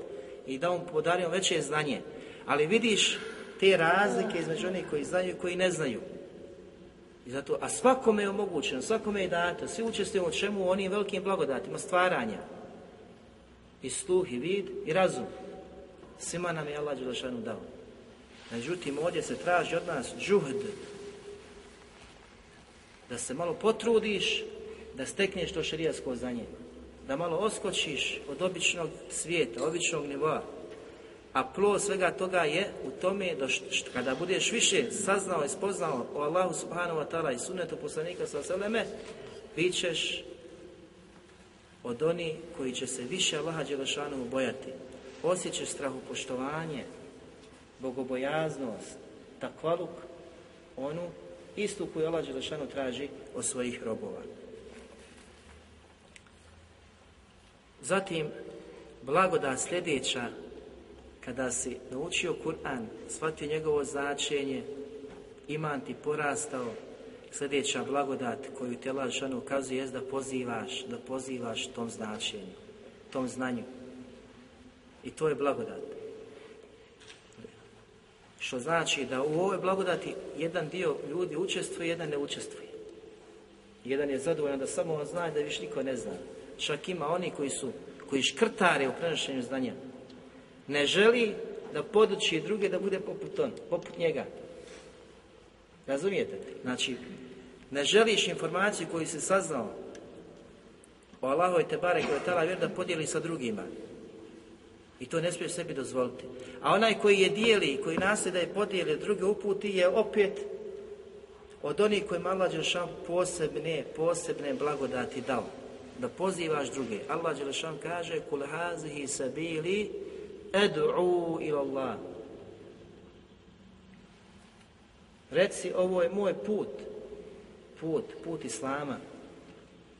[SPEAKER 2] i da on podario veće znanje. Ali vidiš te razlike između onih koji znaju i koji ne znaju. I zato, a svakome je omogućeno, svakome je dato, svi učestvuju u čemu onim velikim blagodatima stvaranja. I sluh, i vid, i razum. Svima nam je Allah Đelešanu dao. Međutim, ovdje se traži od nas džuhd. Da se malo potrudiš, da stekneš to šerijasko znanje. Da malo oskočiš od običnog svijeta, običnog nivoa. A plod svega toga je u tome da kada budeš više saznao i spoznao o Allahu subhanahu wa ta'ala i sunetu poslanika sa seleme, bit ćeš od onih koji će se više Allaha Đelešanu bojati. Osjećaš strahu poštovanje, bogobojaznost, takvaluk, onu istu koju Allah Đelešanu traži od svojih robova. Zatim, blagodat sljedeća, kada si naučio Kur'an, shvatio njegovo značenje, iman ti porastao, sljedeća blagodat koju te Đelešanu ukazuje je da pozivaš, da pozivaš tom značenju, tom znanju. I to je blagodat. Što znači da u ovoj blagodati jedan dio ljudi učestvuje, jedan ne učestvuje. Jedan je zadovoljan da samo on zna da više niko ne zna. Čak ima oni koji su, koji škrtare u prenošenju znanja. Ne želi da poduči druge da bude poput on, poput njega. Razumijete? Znači, ne želiš informaciju koju se saznao o Allahu i Tebare koja je tala vjer da podijeli sa drugima. I to ne smije sebi dozvoliti. A onaj koji je dijeli koji nastoji da je podijeli druge uputi je opet od onih koji Allah Đelšan posebne, posebne blagodati dao. Da pozivaš druge. Allah Đelšan kaže Kul hazihi sabili ed'u ila Allah. Reci, ovo je moj put. Put, put Islama.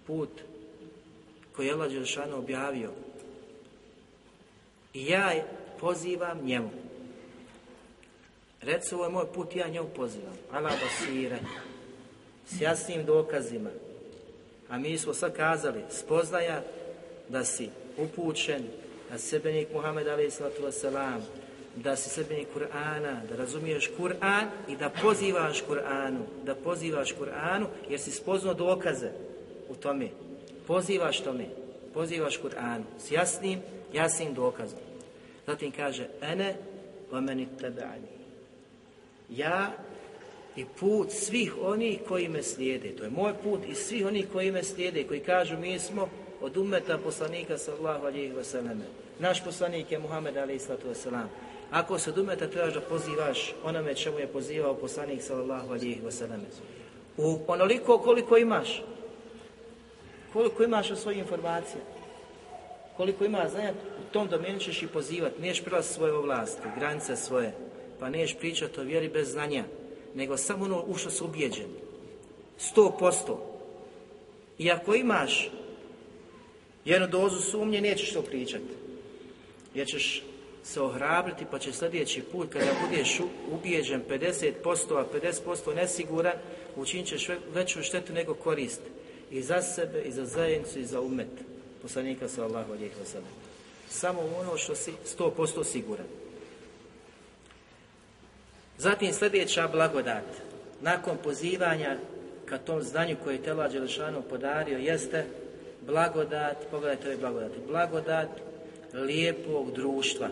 [SPEAKER 2] Put koji je Allah Đelšan objavio. I ja pozivam njemu. Reci, ovo je moj put, ja njemu pozivam. Ala basire. S jasnim dokazima. A mi smo sad kazali, spoznaja da si upućen, si sebenik Muhammed a.s. da si sebenik Kur'ana, da razumiješ Kur'an i da pozivaš Kur'anu, da pozivaš Kur'anu jer si spoznao dokaze u tome. Pozivaš tome. pozivaš Kur'an s jasnim, jasnim dokazom. Zatim kaže, ene wa meni Ja i put svih onih koji me slijede. To je moj put i svih onih koji me slijede, koji kažu mi smo od umeta poslanika sallahu alihi wasallam. Naš poslanik je Muhammed alihi sallatu wasallam. Ako se od umeta trebaš da pozivaš onome čemu je pozivao poslanik sallallahu alihi wasallam. U onoliko koliko imaš, koliko imaš svojih informacija, koliko ima znanja, u tom domenu ćeš i pozivati. Niješ prilaz svoje ovlasti, granice svoje, pa niješ pričati o vjeri bez znanja, nego samo ono u što su ubijeđen. Sto posto. I ako imaš jednu dozu sumnje, nećeš to pričati. Jer ćeš se ohrabriti, pa će sljedeći put, kada budeš ubijeđen 50%, a 50% nesiguran, učinit ćeš veću štetu nego korist. I za sebe, i za zajednicu, i za umet. Poslanika sallahu alijih wasallam. Samo ono što si 100% siguran. Zatim sljedeća blagodat. Nakon pozivanja ka tom znanju koje je Tela Đelešanu podario jeste blagodat, pogledajte ove blagodati, blagodat lijepog društva.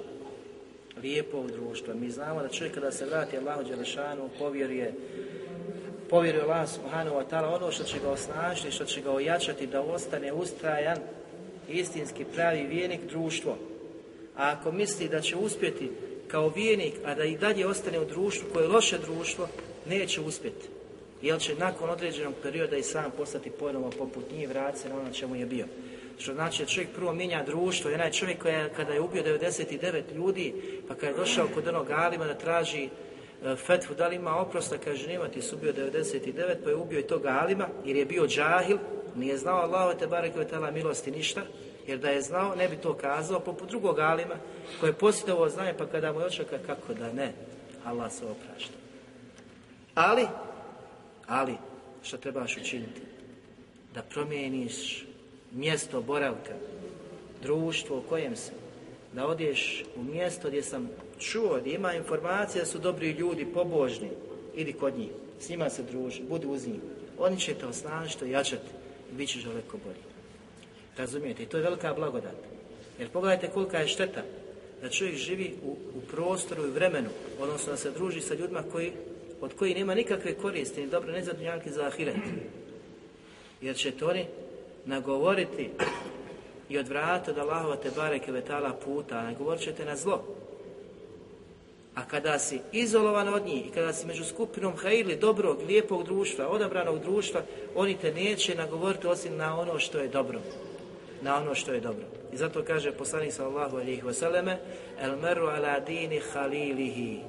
[SPEAKER 2] Lijepog društva. Mi znamo da čovjek kada se vrati Allahu Đelešanu povjeruje povjeruje Allah subhanahu wa ta'ala ono što će ga osnažiti, što će ga ojačati da ostane ustrajan istinski pravi vijenik društvo. A ako misli da će uspjeti kao vijenik, a da i dalje ostane u društvu koje je loše društvo, neće uspjeti. Jer će nakon određenog perioda i sam postati ponovo poput njih vraća na ono čemu je bio. Što znači da čovjek prvo mijenja društvo i onaj čovjek koji je, kada je ubio 99 ljudi, pa kada je došao kod onog Alima da traži e, fetvu, da li ima oprosta, kaže nema ti su ubio 99, pa je ubio i tog Alima, jer je bio džahil, nije znao Allah te barek milosti ništa, jer da je znao, ne bi to kazao, poput drugog alima, koji je posjedovao znanje, pa kada mu je očaka, kako da ne, Allah se oprašta. Ali, ali, što trebaš učiniti? Da promijeniš mjesto boravka, društvo u kojem se, da odeš u mjesto gdje sam čuo, gdje ima informacija da su dobri ljudi, pobožni, idi kod njih, s njima se druži, budi uz njih. Oni će te osnažiti, jačati i bit ćeš daleko bolji. Razumijete? I to je velika blagodat. Jer pogledajte kolika je šteta da čovjek živi u, u prostoru i vremenu, odnosno da se druži sa ljudima koji, od kojih nema nikakve koristi, ni dobro, ne za dunjanki, za ahiret. Jer će to oni nagovoriti i odvrata da Allahova te bareke vetala puta, nagovorit ćete na zlo. A kada si izolovan od njih i kada si među skupinom hajili dobrog, lijepog društva, odabranog društva, oni te neće nagovoriti osim na ono što je dobro na ono što je dobro. I zato kaže poslanik sallallahu alejhi ve selleme: "El meru ala dini halilihi."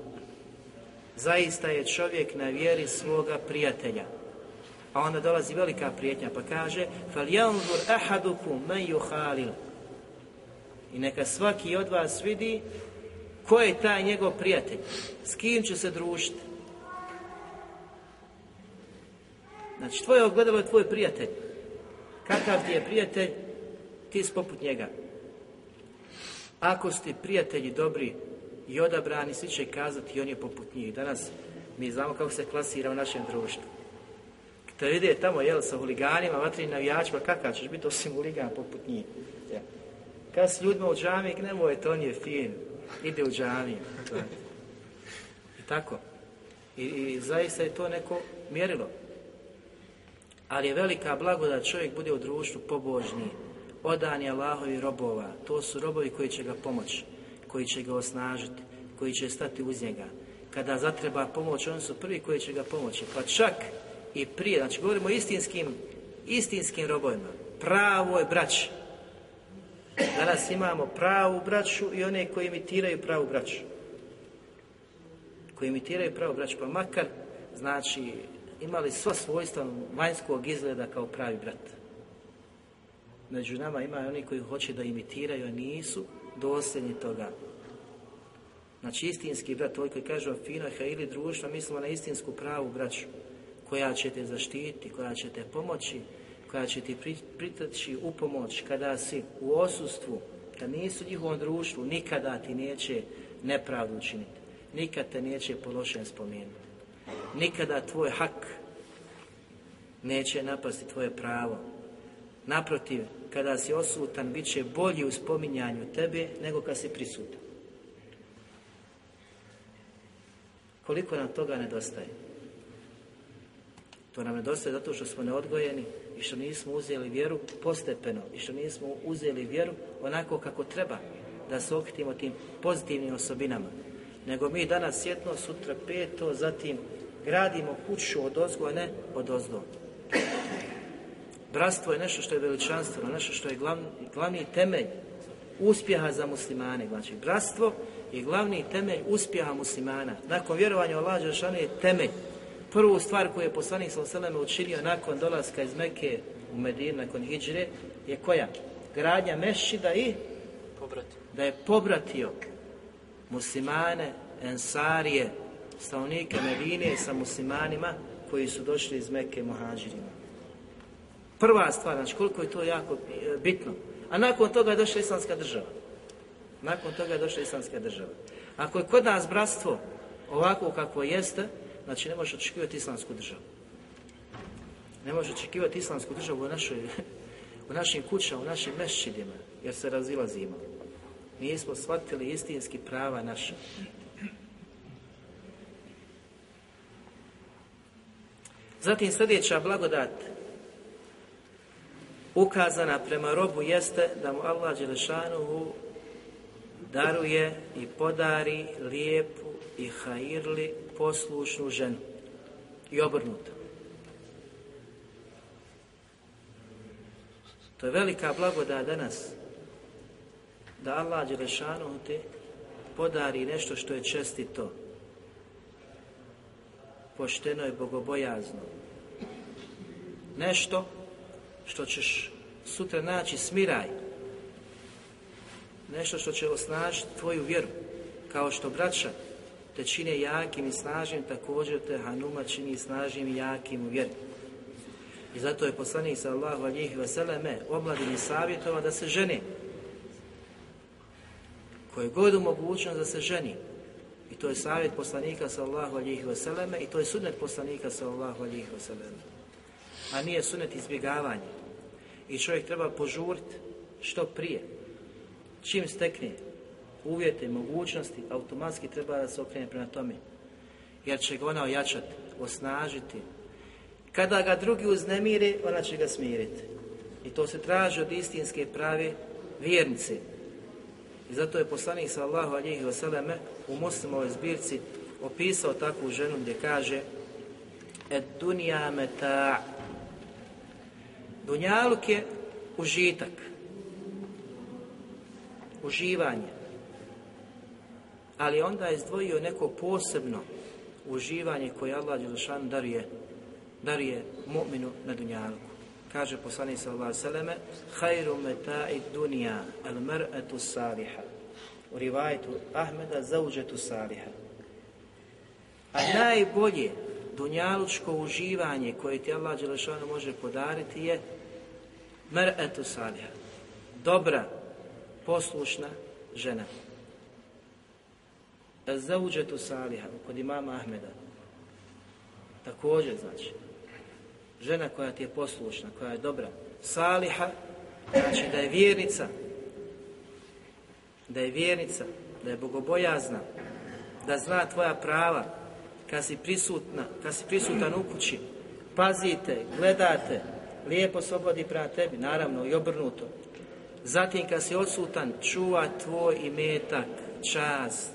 [SPEAKER 2] Zaista je čovjek na vjeri svoga prijatelja. A onda dolazi velika prijetnja pa kaže: "Falyanzur ahadukum man yukhalil." I neka svaki od vas vidi ko je taj njegov prijatelj, s kim će se družiti. Znači, tvoje ogledalo je tvoj prijatelj. Kakav ti je prijatelj, ti si poput njega. Ako ste prijatelji dobri i odabrani, svi će kazati i on je poput njih. Danas mi znamo kako se klasira u našem društvu. Kada ide tamo, jel, sa huliganima, vatrim navijačima, kakav ćeš biti osim huligan poput njih? Ja. Kad s ljudima u džami, nemoj, to on je fin, ide u džami. I tako. I, I zaista je to neko mjerilo. Ali je velika blago da čovjek bude u društvu pobožniji, odani Allahovi robova, to su robovi koji će ga pomoći, koji će ga osnažiti, koji će stati uz njega. Kada zatreba pomoć, oni su prvi koji će ga pomoći. Pa čak i prije, znači govorimo o istinskim, istinskim robovima, pravoj braći. Danas imamo pravu braću i one koji imitiraju pravu braću. Koji imitiraju pravu braću, pa makar, znači, imali sva svojstva vanjskog izgleda kao pravi brat. Među nama ima oni koji hoće da imitiraju, a nisu dosljedni toga. Znači istinski brat, koji kažu fino ili društva, mislimo na istinsku pravu braću, koja će te zaštiti, koja će te pomoći, koja će ti pritaći u pomoć kada si u osustvu, kad nisu u njihovom društvu, nikada ti neće nepravdu učiniti. Nikad te neće po lošem spomenuti. Nikada tvoj hak neće napasti tvoje pravo Naprotiv, kada si osutan, bit će bolji u spominjanju tebe nego kad si prisutan. Koliko nam toga nedostaje? To nam nedostaje zato što smo neodgojeni i što nismo uzeli vjeru postepeno i što nismo uzeli vjeru onako kako treba da se okitimo tim pozitivnim osobinama. Nego mi danas jedno, sutra peto, zatim gradimo kuću od ozgo, ne od ozdo. Bratstvo je nešto što je veličanstveno, nešto što je glavni, glavni temelj uspjeha za muslimane. Znači, bratstvo je glavni temelj uspjeha muslimana. Nakon vjerovanja u Allah Đelšanu je temelj. Prvu stvar koju je poslanik s.a.v. učinio nakon dolaska iz Mekke u Medinu, nakon Hidžre, je koja? Gradnja mešćida i
[SPEAKER 3] Pobratio.
[SPEAKER 2] da je pobratio muslimane, ensarije, stanovnike Medine sa muslimanima koji su došli iz Mekke muhađirima. Prva stvar, znači koliko je to jako e, bitno. A nakon toga je došla islamska država. Nakon toga je došla islamska država. Ako je kod nas bratstvo ovako kako jeste, znači ne možeš očekivati islamsku državu. Ne možeš očekivati islamsku državu u, našoj, u našim kućama, u našim mešćidima, jer se razilazimo. Nismo shvatili istinski prava naša. Zatim sljedeća blagodat ukazana prema robu jeste da mu Allah Đelešanuhu daruje i podari lijepu i hajirli poslušnu ženu. I obrnuto. To je velika blagodat danas da Allah Đelešanuhu te podari nešto što je čestito, pošteno i bogobojazno. Nešto što ćeš sutra naći smiraj. Nešto što će osnažiti tvoju vjeru. Kao što braća te čine jakim i snažnim, također te Hanuma čini snažnim i jakim u vjeri. I zato je poslanik sallahu alihi vseleme omladini savjetova da se ženi. Koje god mogućnost da se ženi. I to je savjet poslanika sallahu alihi vseleme i to je sudnet poslanika sallahu alihi vseleme. A nije sunet izbjegavanje. I čovjek treba požuriti što prije. Čim stekne uvjete, mogućnosti, automatski treba da se okrene prema tome. Jer će ga ona ojačati, osnažiti. Kada ga drugi uznemiri, ona će ga smiriti. I to se traži od istinske prave vjernice. I zato je poslanik sallahu alihi vseleme u muslimovoj zbirci opisao takvu ženu gdje kaže Et dunja meta Dunjaluk je užitak. Uživanje. Ali onda je izdvojio neko posebno uživanje koje Allah Đelešan daruje, daruje mu'minu na Dunjaluku. Kaže poslanik sallallahu alejhi ve selleme: "Khairu al-mar'atu saliha." U rivajetu Ahmeda zauđetu saliha. A najbolje dunjalučko uživanje koje ti Allah Đelešanu može podariti je mer'etu saliha. Dobra, poslušna žena. Zauđetu saliha, kod imama Ahmeda. Također znači, žena koja ti je poslušna, koja je dobra. Saliha, znači da je vjernica, da je vjernica, da je bogobojazna, da zna tvoja prava, kad si prisutna, kad si prisutan u kući, pazite, gledate, lijepo se obodi prema tebi, naravno i obrnuto. Zatim kad si odsutan, čuva tvoj imetak, čast,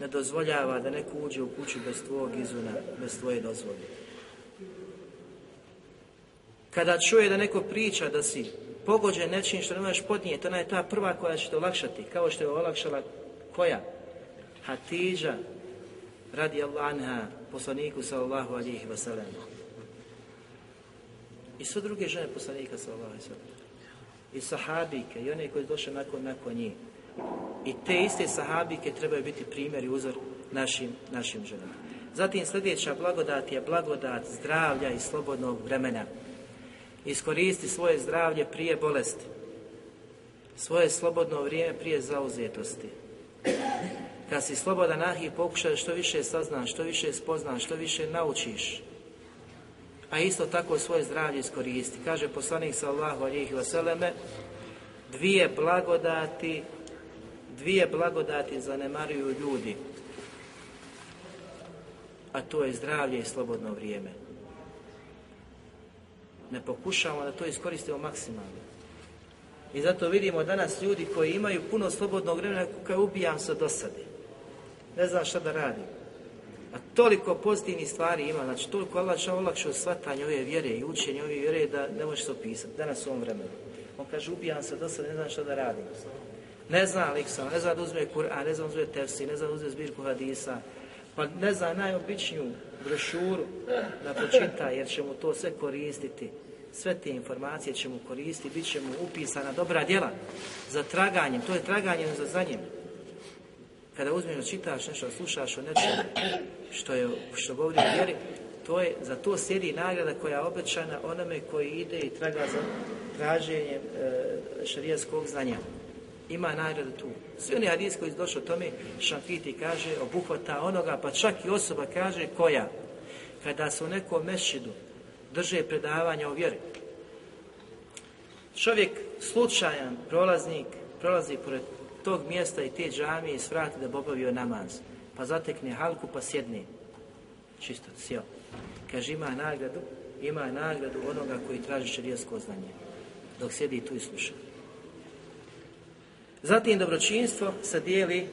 [SPEAKER 2] ne dozvoljava da neko uđe u kuću bez tvojeg izuna, bez tvoje dozvole. Kada čuje da neko priča da si pogođen nečim što ne možeš podnijeti, ona je ta prva koja će te olakšati, kao što je olakšala koja? Hatidža, radi Allah anha, poslaniku sallallahu alihi wasallam. I sve druge žene poslanika sallallahu. I sahabike, i one koji došle nakon, nakon njih. I te iste sahabike trebaju biti primjer i uzor našim, našim ženama. Zatim sljedeća blagodat je blagodat zdravlja i slobodnog vremena. Iskoristi svoje zdravlje prije bolesti. Svoje slobodno vrijeme prije zauzetosti. Kad si slobodan ah i pokušaj što više saznaš, što više spoznaš, što više naučiš. A isto tako svoje zdravlje iskoristi. Kaže poslanik sallahu alihi vseleme, dvije blagodati, dvije blagodati zanemaruju ljudi, a to je zdravlje i slobodno vrijeme. Ne pokušavamo da to iskoristimo maksimalno. I zato vidimo danas ljudi koji imaju puno slobodnog vremena kao ubijam se dosadi. Ne znam šta da radim. A toliko pozitivnih stvari ima, znači toliko Allah će olakšao shvatanje ove vjere i učenje ove vjere da ne može se opisati. Danas u ovom vremenu. On kaže ubijam se dosad, ne znam šta da radim. Ne zna liksa, ne zna da uzme Kur'an, ne zna da uzme tefsi, ne zna da uzme zbirku hadisa, pa ne zna najobičniju brošuru da počita jer će mu to sve koristiti. Sve te informacije će mu koristiti, bit će mu upisana dobra djela za traganjem, to je traganje za znanjem. Kada uzmeš čitaš nešto, slušaš o nečemu što, je, što govori o vjeri, to je, za to slijedi nagrada koja je obećana onome koji ide i traga za traženjem e, šarijatskog znanja. Ima nagradu tu. Svi oni hadis koji došli o tome, Šankiti kaže, obuhvata onoga, pa čak i osoba kaže koja, kada se u nekom mešidu drže predavanja o vjeri, čovjek, slučajan prolaznik, prolazi pored tog mjesta i te džamije svrati da bi obavio namaz, pa zatekne halku pa sjedne, čisto sjeo. Kaže, ima nagradu, ima nagradu onoga koji traži šarijasko znanje, dok sjedi tu i sluša. Zatim dobročinstvo se dijeli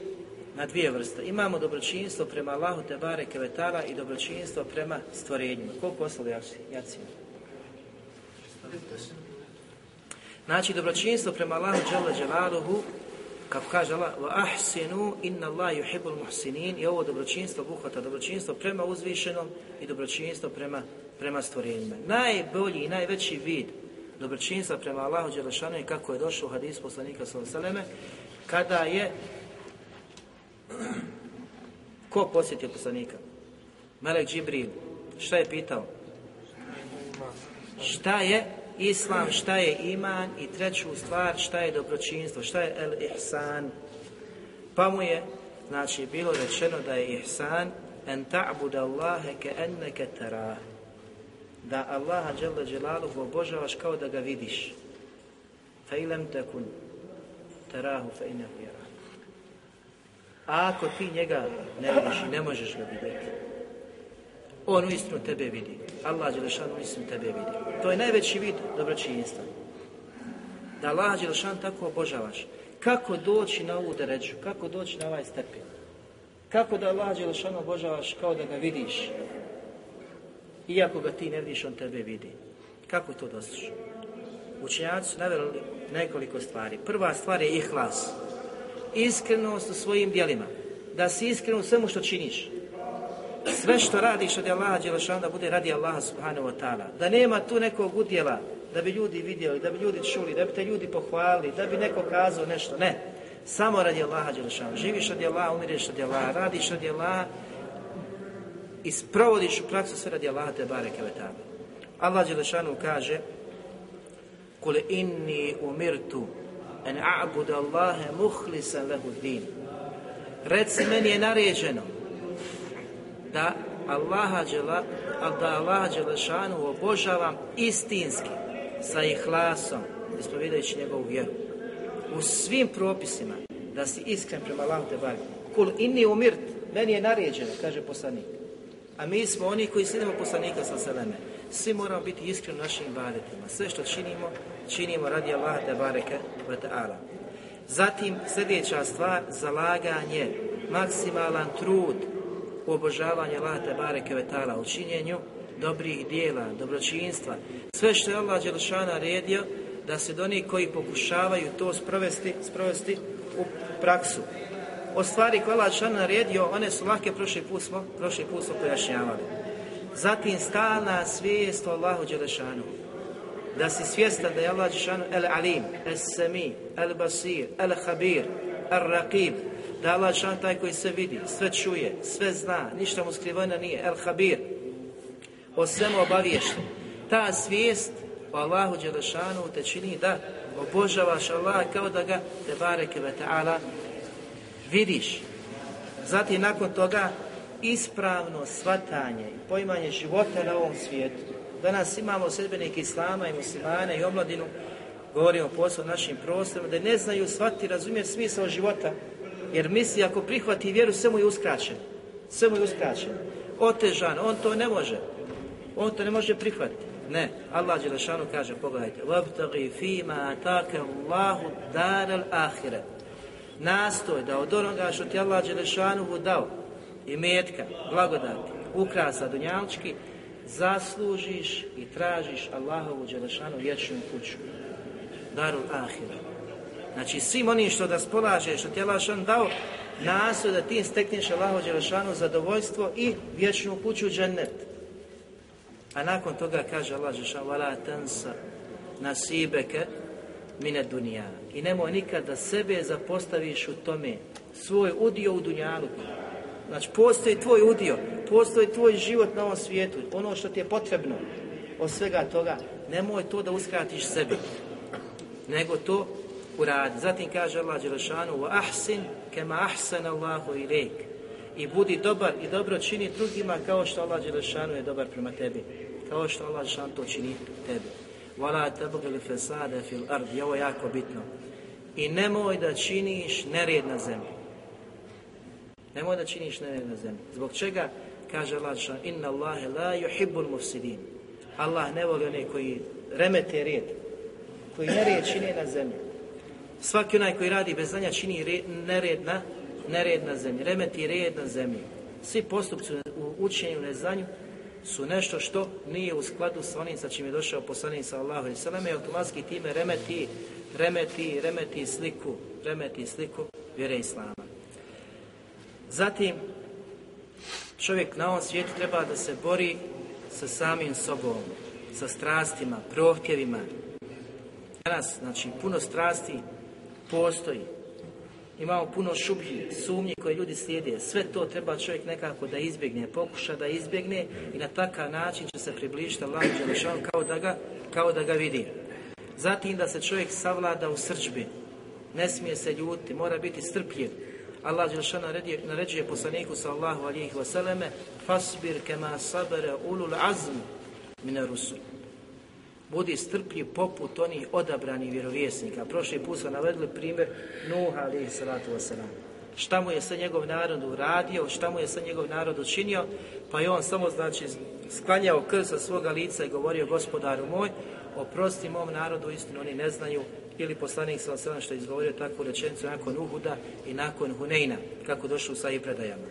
[SPEAKER 2] na dvije vrste. Imamo dobročinstvo prema Allahu Tebare Kevetala i dobročinstvo prema stvorenjima. Koliko ostalo jaci? Znači, dobročinstvo prema Allahu Đelaluhu, kako kaže Allah, wa ahsinu inna Allah yuhibbul muhsinin, i ovo dobročinstvo buhvata, dobročinstvo prema uzvišenom i dobročinstvo prema, prema stvorenjima. Najbolji i najveći vid dobročinstva prema Allahu Đelešanu i kako je došao u hadisu poslanika Salasaleme, kada je ko posjetio poslanika? Melek Džibril. Šta je pitao? Šta je islam, šta je iman i treću stvar, šta je dobročinstvo, šta je el ihsan. Pa mu je, znači, bilo rečeno da je ihsan en ta'buda Allahe ke enneke tarah da Allaha dželle dželaluhu obožavaš kao da ga vidiš. Fa ilem takun tarahu fa innahu yara. A ako ti njega ne vidiš, ne možeš ga vidjeti. On uistinu tebe vidi. Allah Đelešan uistinu tebe vidi. To je najveći vid dobročinjstva. Da Allah Đelešan tako obožavaš. Kako doći na ovu deređu? Kako doći na ovaj stepen? Kako da Allah Đelešan obožavaš kao da ga vidiš? Iako ga ti ne vidiš, on tebe vidi. Kako to dostiš? Učenjaci su naveli nekoliko stvari. Prva stvar je ihlas. Iskrenost u svojim dijelima. Da si iskren u svemu što činiš. Sve što radiš od Allaha Đelešana da bude radi Allaha subhanahu wa ta'ala. Da nema tu nekog udjela da bi ljudi vidjeli, da bi ljudi čuli, da bi te ljudi pohvalili, da bi neko kazao nešto. Ne. Samo radi Allaha Đelešana. Živiš radi Allaha, umireš radi Allaha, radiš radi Allaha i sprovodiš u praksu sve radi Allaha te bareke ve ta'ala. Allah Đelešanu kaže Kul inni umirtu en a'budu Allahe muhlisan lehu din. Reci meni je naređeno da Allaha džela, da Allaha Đelešanu obožavam istinski sa ihlasom, ispovjedajući njegovu vjeru. U svim propisima da si iskren prema Allahu te bareke. Kul inni umirt, meni je naređeno, kaže poslanik. A mi smo oni koji slijedimo poslanika sa seleme. Svi moramo biti iskreni u našim ibadetima. Sve što činimo, činimo radi Allaha te bareke. Zatim sljedeća stvar, zalaganje, maksimalan trud u obožavanju Allaha te bareke ve ta'ala, u činjenju dobrih dijela, dobročinstva. Sve što je Allah Đelšana redio, da se do njih koji pokušavaju to sprovesti, sprovesti u praksu od stvari koje Allah šan naredio, one su lake, prošli put smo, prošli put smo pojašnjavali. Zatim stalna svijest o Allahu Đelešanu. Da si svjestan da je Allah Đelešanu el alim, el sami, el da Allah Đelešanu taj koji sve vidi, sve čuje, sve zna, ništa mu skrivena nije, el habir, o svemu obaviješten. Ta svijest o Allahu Đelešanu te čini da obožavaš Allah kao da ga te bareke ve ta'ala vidiš. Zatim nakon toga ispravno svatanje i poimanje života na ovom svijetu Danas imamo sedbenike Islama i muslimane i omladinu, govorimo posao našim prostorima, da ne znaju shvatiti, razumjeti smisao života. Jer misli ako prihvati vjeru, sve mu je uskraćen. Sve mu je uskraćen. Otežan, on to ne može. On to ne može prihvatiti. Ne, Allah Đelešanu kaže, pogledajte, وَبْتَغِ فِي مَا أَتَاكَ اللَّهُ دَارَ الْآخِرَ Nastoj da od onoga što ti Allah Đelešanu dao, i metka, blagodati, ukrasa dunjalčki, zaslužiš i tražiš Allahovu Đelešanu vječnu kuću. Darul Ahira. Znači svim onim što da spolaže, što ti Allah dao, nastoj da ti stekneš Allahovu Đelešanu zadovoljstvo i vječnu kuću džennet. A nakon toga kaže Allah Đelešanu, vala tansa nasibeke mine dunija. I nemoj nikad da sebe zapostaviš u tome, svoj udio u dunjalu. Znači, postoji tvoj udio, postoji tvoj život na ovom svijetu, ono što ti je potrebno od svega toga, nemoj to da uskratiš sebi, nego to uradi. Zatim kaže Allah Đelešanu, ahsin kema ahsan Allahu ilek. I budi dobar i dobro čini drugima kao što Allah Đelešanu je dobar prema tebi. Kao što Allah Đelešanu to čini tebi. Vala tabgil fesade fil ard. I ovo je jako bitno. I nemoj da činiš nered na zemlji. Nemoj da činiš nered na zemlji. Zbog čega kaže Allah inna Allahe la yuhibbul mufsidin. Allah ne voli one koji remete red, koji nered čini na zemlji. Svaki onaj koji radi bez znanja čini nered na, nered na zemlji, remeti red na zemlji. Svi postupci u učenju neznanju su nešto što nije u skladu sa onim sa čim je došao poslanik sa Allahu i automatski time remeti, remeti, remeti sliku, remeti sliku vjere Islama. Zatim, čovjek na ovom svijetu treba da se bori sa samim sobom, sa strastima, prohtjevima. Danas, znači, puno strasti postoji. Imamo puno šuplji, sumnji koje ljudi slijede. Sve to treba čovjek nekako da izbjegne, pokuša da izbjegne i na takav način će se približiti Allahu kao da ga, kao da ga vidi. Zatim da se čovjek savlada u srđbi. Ne smije se ljuti, mora biti strpljiv Allah Đelšan naređuje, naređuje poslaniku sallahu alihi vseleme fasbir kema sabere ulul azm mine rusul. Budi strpljiv poput onih odabranih vjerovjesnika. Prošli put smo navedli primjer Nuha alihi salatu wasalam. Šta mu je sa njegov narod uradio, šta mu je sa njegov narod učinio, pa je on samo znači sklanjao krv sa svoga lica i govorio gospodaru moj, oprosti mom narodu, istinu oni ne znaju, ili poslanik sa što je izgovorio takvu rečenicu nakon Uhuda i nakon Hunejna, kako došlo sa i predajama.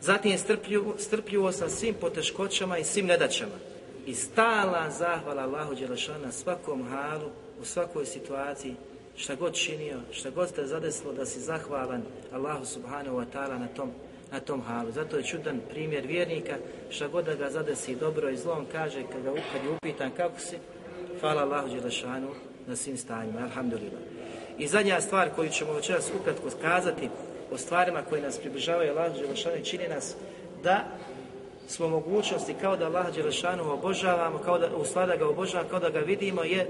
[SPEAKER 2] Zatim strpljivo, strpljivo sa svim poteškoćama i svim nedaćama. I stala zahvala Allahu Đelešana svakom halu, u svakoj situaciji, šta god činio, šta god te zadeslo da si zahvalan Allahu subhanahu wa ta'ala na tom, na tom halu. Zato je čudan primjer vjernika, šta god da ga zadesi dobro i zlom, kaže kad, ga, kad je upitan kako si, hvala Allahu Đelešanu na svim stanjima, alhamdulillah. I zadnja stvar koju ćemo večeras ukratko kazati o stvarima koje nas približavaju Allah Đelešanu čini nas da smo mogućnosti kao da Allah Đelešanu obožavamo, kao da, u stvari ga obožavamo, kao da ga vidimo je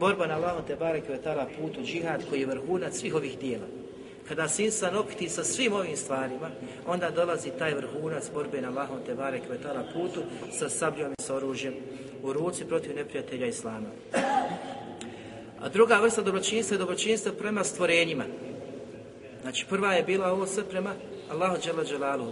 [SPEAKER 2] borba na Allahom te bareke tala putu, džihad koji je vrhunac svih ovih dijela. Kada se insan opiti sa svim ovim stvarima, onda dolazi taj vrhunac borbe na Allahom te bareke tala putu sa sabljom i sa oružjem u ruci protiv neprijatelja Islama. A druga vrsta dobročinstva je dobročinstvo prema stvorenjima. Znači prva je bila ovo sve prema Allahu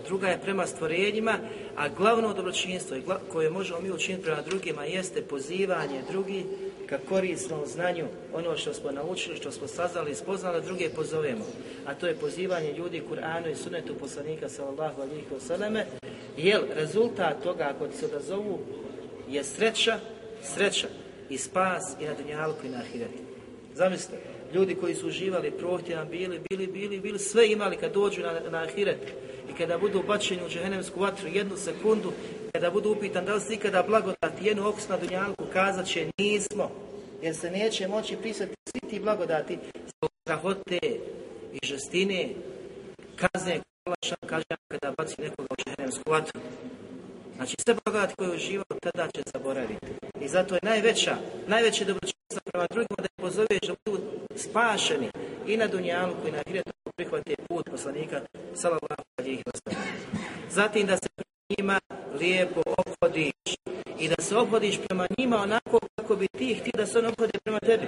[SPEAKER 2] Druga je prema stvorenjima, a glavno dobročinstvo koje možemo mi učiniti prema drugima jeste pozivanje drugih ka korisnom znanju ono što smo naučili, što smo saznali i spoznali, druge pozovemo. A to je pozivanje ljudi Kur'anu i sunetu poslanika sallallahu alihi vseleme, jer rezultat toga ako se odazovu je sreća, sreća i spas i na dunjalku i na ahiretu. Zamislite, ljudi koji su uživali prohtjevan, bili, bili, bili, bili, sve imali kad dođu na, na ahiret i kada budu bačeni u džehennemsku vatru jednu sekundu, kada budu upitan da li se ikada blagodati jednu okus na dunjalku, kazat će nismo, jer se neće moći pisati svi ti blagodati zbog strahote i žestine, kazne kaže kada baci nekoga u džehennemsku vatru. Znači sve blagodati koje je uživao tada će zaboraviti. I zato je najveća, najveće dobročinstvo prema drugima da je pozoveš da budu spašeni i na Dunjalku i na Hiretu prihvate put poslanika sallallahu alihi Zatim da se njima lijepo obhodiš i da se obhodiš prema njima onako kako bi ti htio da se on obhode prema tebi.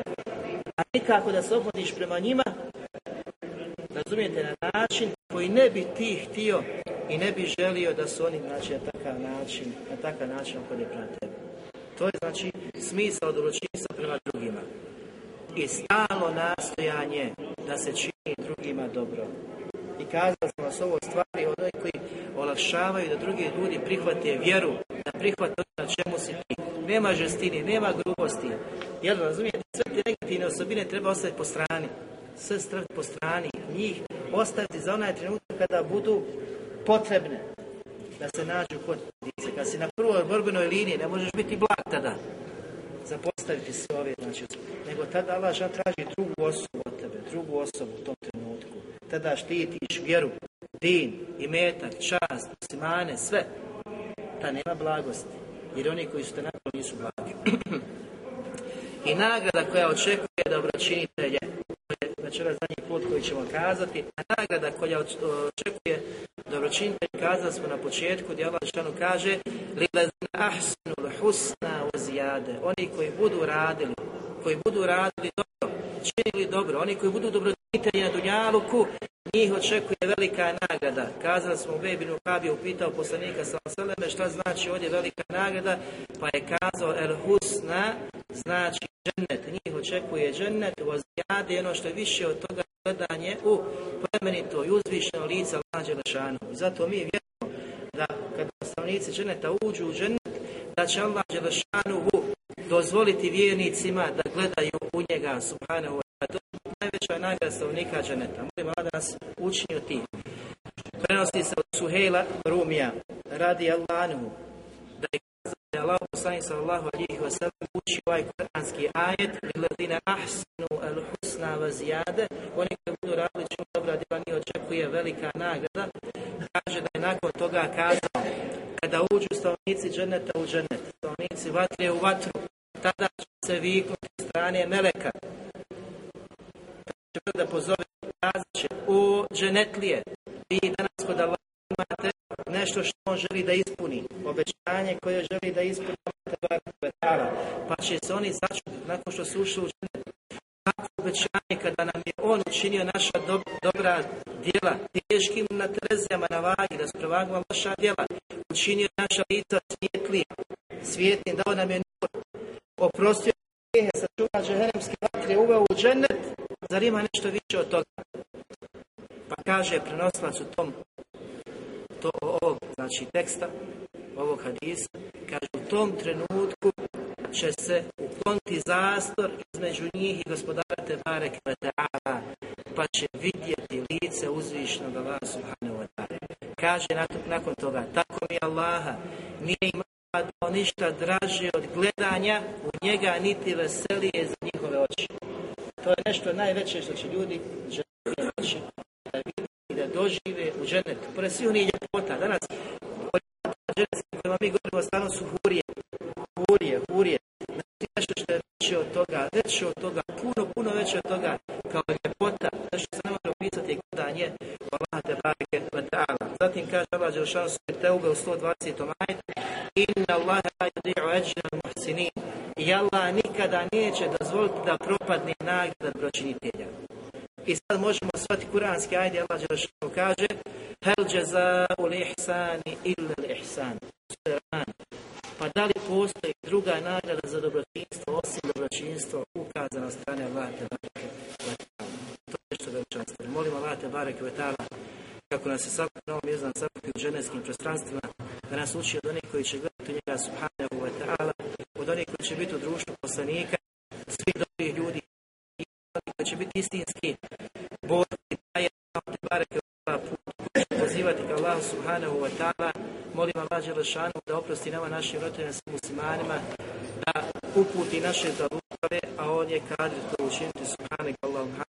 [SPEAKER 2] A nikako da se obhodiš prema njima, razumijete, na način koji ne bi ti htio i ne bi želio da se oni znači, na takav način, na takav način obhode prema tebi. To je znači smisao dobročinstva prema drugima. I stalno nastojanje da se čini drugima dobro. I kazali smo vas ovo stvari od onih koji olakšavaju da drugi ljudi prihvate vjeru, da prihvate ono na čemu si ti. Nema žestini, nema grubosti. Jel razumijete, sve te negativne osobine treba ostaviti po strani. Sve staviti po strani, njih ostaviti za onaj trenutak kada budu potrebne da se nađu kod dice. Kad si na prvoj borbenoj liniji, ne možeš biti blag tada. Zapostaviti se ove, znači, nego tada Allah traži drugu osobu od tebe, drugu osobu u tom trenutku. Tada štitiš vjeru, din, imetak, čast, muslimane, sve. Ta nema blagosti. Jer oni koji su te nakon nisu blagi. I nagrada koja očekuje dobročinitelje, to je večeras zadnji put koji ćemo kazati, a nagrada koja očekuje dobročinitelj, kazali smo na početku, gdje Allah šanu kaže لِلَذِنَ أَحْسَنُ الْحُسْنَا وَزِيَادَ Oni koji budu radili, koji budu radili dobro, činili dobro, oni koji budu dobročinitelji na Dunjaluku, njih očekuje velika nagrada. Kazali smo Bebinu Habiju, upitao poslanika Salasaleme šta znači ovdje velika nagrada, pa je kazao El Husna, znači džennet. Njih očekuje džennet, vozijade, ono što je više od toga gledanje u plemenito i uzvišeno lice Allah Đelešanu. I zato mi vjerujemo da kada stanovnici dženeta uđu u džennet, da će Allah Đelešanu dozvoliti vjernicima da gledaju u njega, subhanahu najveća nagrada stanovnika dženeta. Molim Allah da nas učini od. Prenosi se od Suhejla Rumija, radi Allahu, da je kazao da je Allah poslanik sallallahu alihi wasallam uči ovaj kuranski ajet Ladina ahsanu al husna wa ziyade oni koji budu radili čemu dobra djela nije očekuje velika nagrada kaže da je nakon toga kazao kada uđu stanovnici dženeta u dženet stanovnici vatre u vatru tada će se viknuti strane meleka će da pozove kazat će o dženetlije. Vi danas kod Allah imate nešto što on želi da ispuni, obećanje koje želi da ispuni pa će se oni začuti nakon što su ušli u dženet. Kako obećanje kada nam je on učinio naša do, dobra djela? Teškim na trezijama na vagi, da su prevagla naša djela, učinio naša lica svijetlije, svijetlim, dao nam je nur, oprostio grijehe, sačuva džehennemske vatre, uveo u dženet, zar ima nešto više od toga? Pa kaže prenosilac u tom to ovog znači teksta ovog hadisa kaže u tom trenutku će se ukloniti zastor između njih i gospodara Tebare Kvetara pa će vidjeti lice uzvišnog Allah subhanahu wa ta'ala kaže nakon, toga tako mi Allaha nije imao ništa draže od gledanja u njega niti veselije za njihove oči to je nešto najveće što će ljudi želiti da vidi i da dožive u dženetu. Pored svih onih ljepota, danas kojima mi govorimo stano su hurije, hurije, hurije. Znači nešto što je veće od toga, veće od toga, puno, puno veće od toga, kao ljepota, nešto se ne može opisati gledanje Allah te ta'ala. Zatim kaže Allah Đelšan su Teube u 120. majt, Inna Allah la yudi'u ajra muhsinin. I Allah nikada neće dozvoliti da propadne nagrada dobročinitelja. I sad možemo shvatiti kuranski ajde, Allah Đelešanu kaže Hel jaza'u l'ihsani illa l'ihsan. Pa da li postoji druga nagrada za dobročinstvo osim dobročinstvo ukazano od strane Allah. Molim Allah te bareke vetala kako nas je svakog novom mjezdan sakupi u ženevskim prostranstvima, da nas uči od onih koji će gledati njega subhanahu wa ta'ala, od onih koji će biti u društvu poslanika, svih dobrih ljudi, koji će biti istinski borci, daje te bareke pozivati ka Allahu subhanahu wa ta'ala, molim Allah Đelešanu da oprosti nama našim roditeljima s muslimanima, da uputi naše zarukave, a on je kadri to učiniti subhanahu wa ta'ala,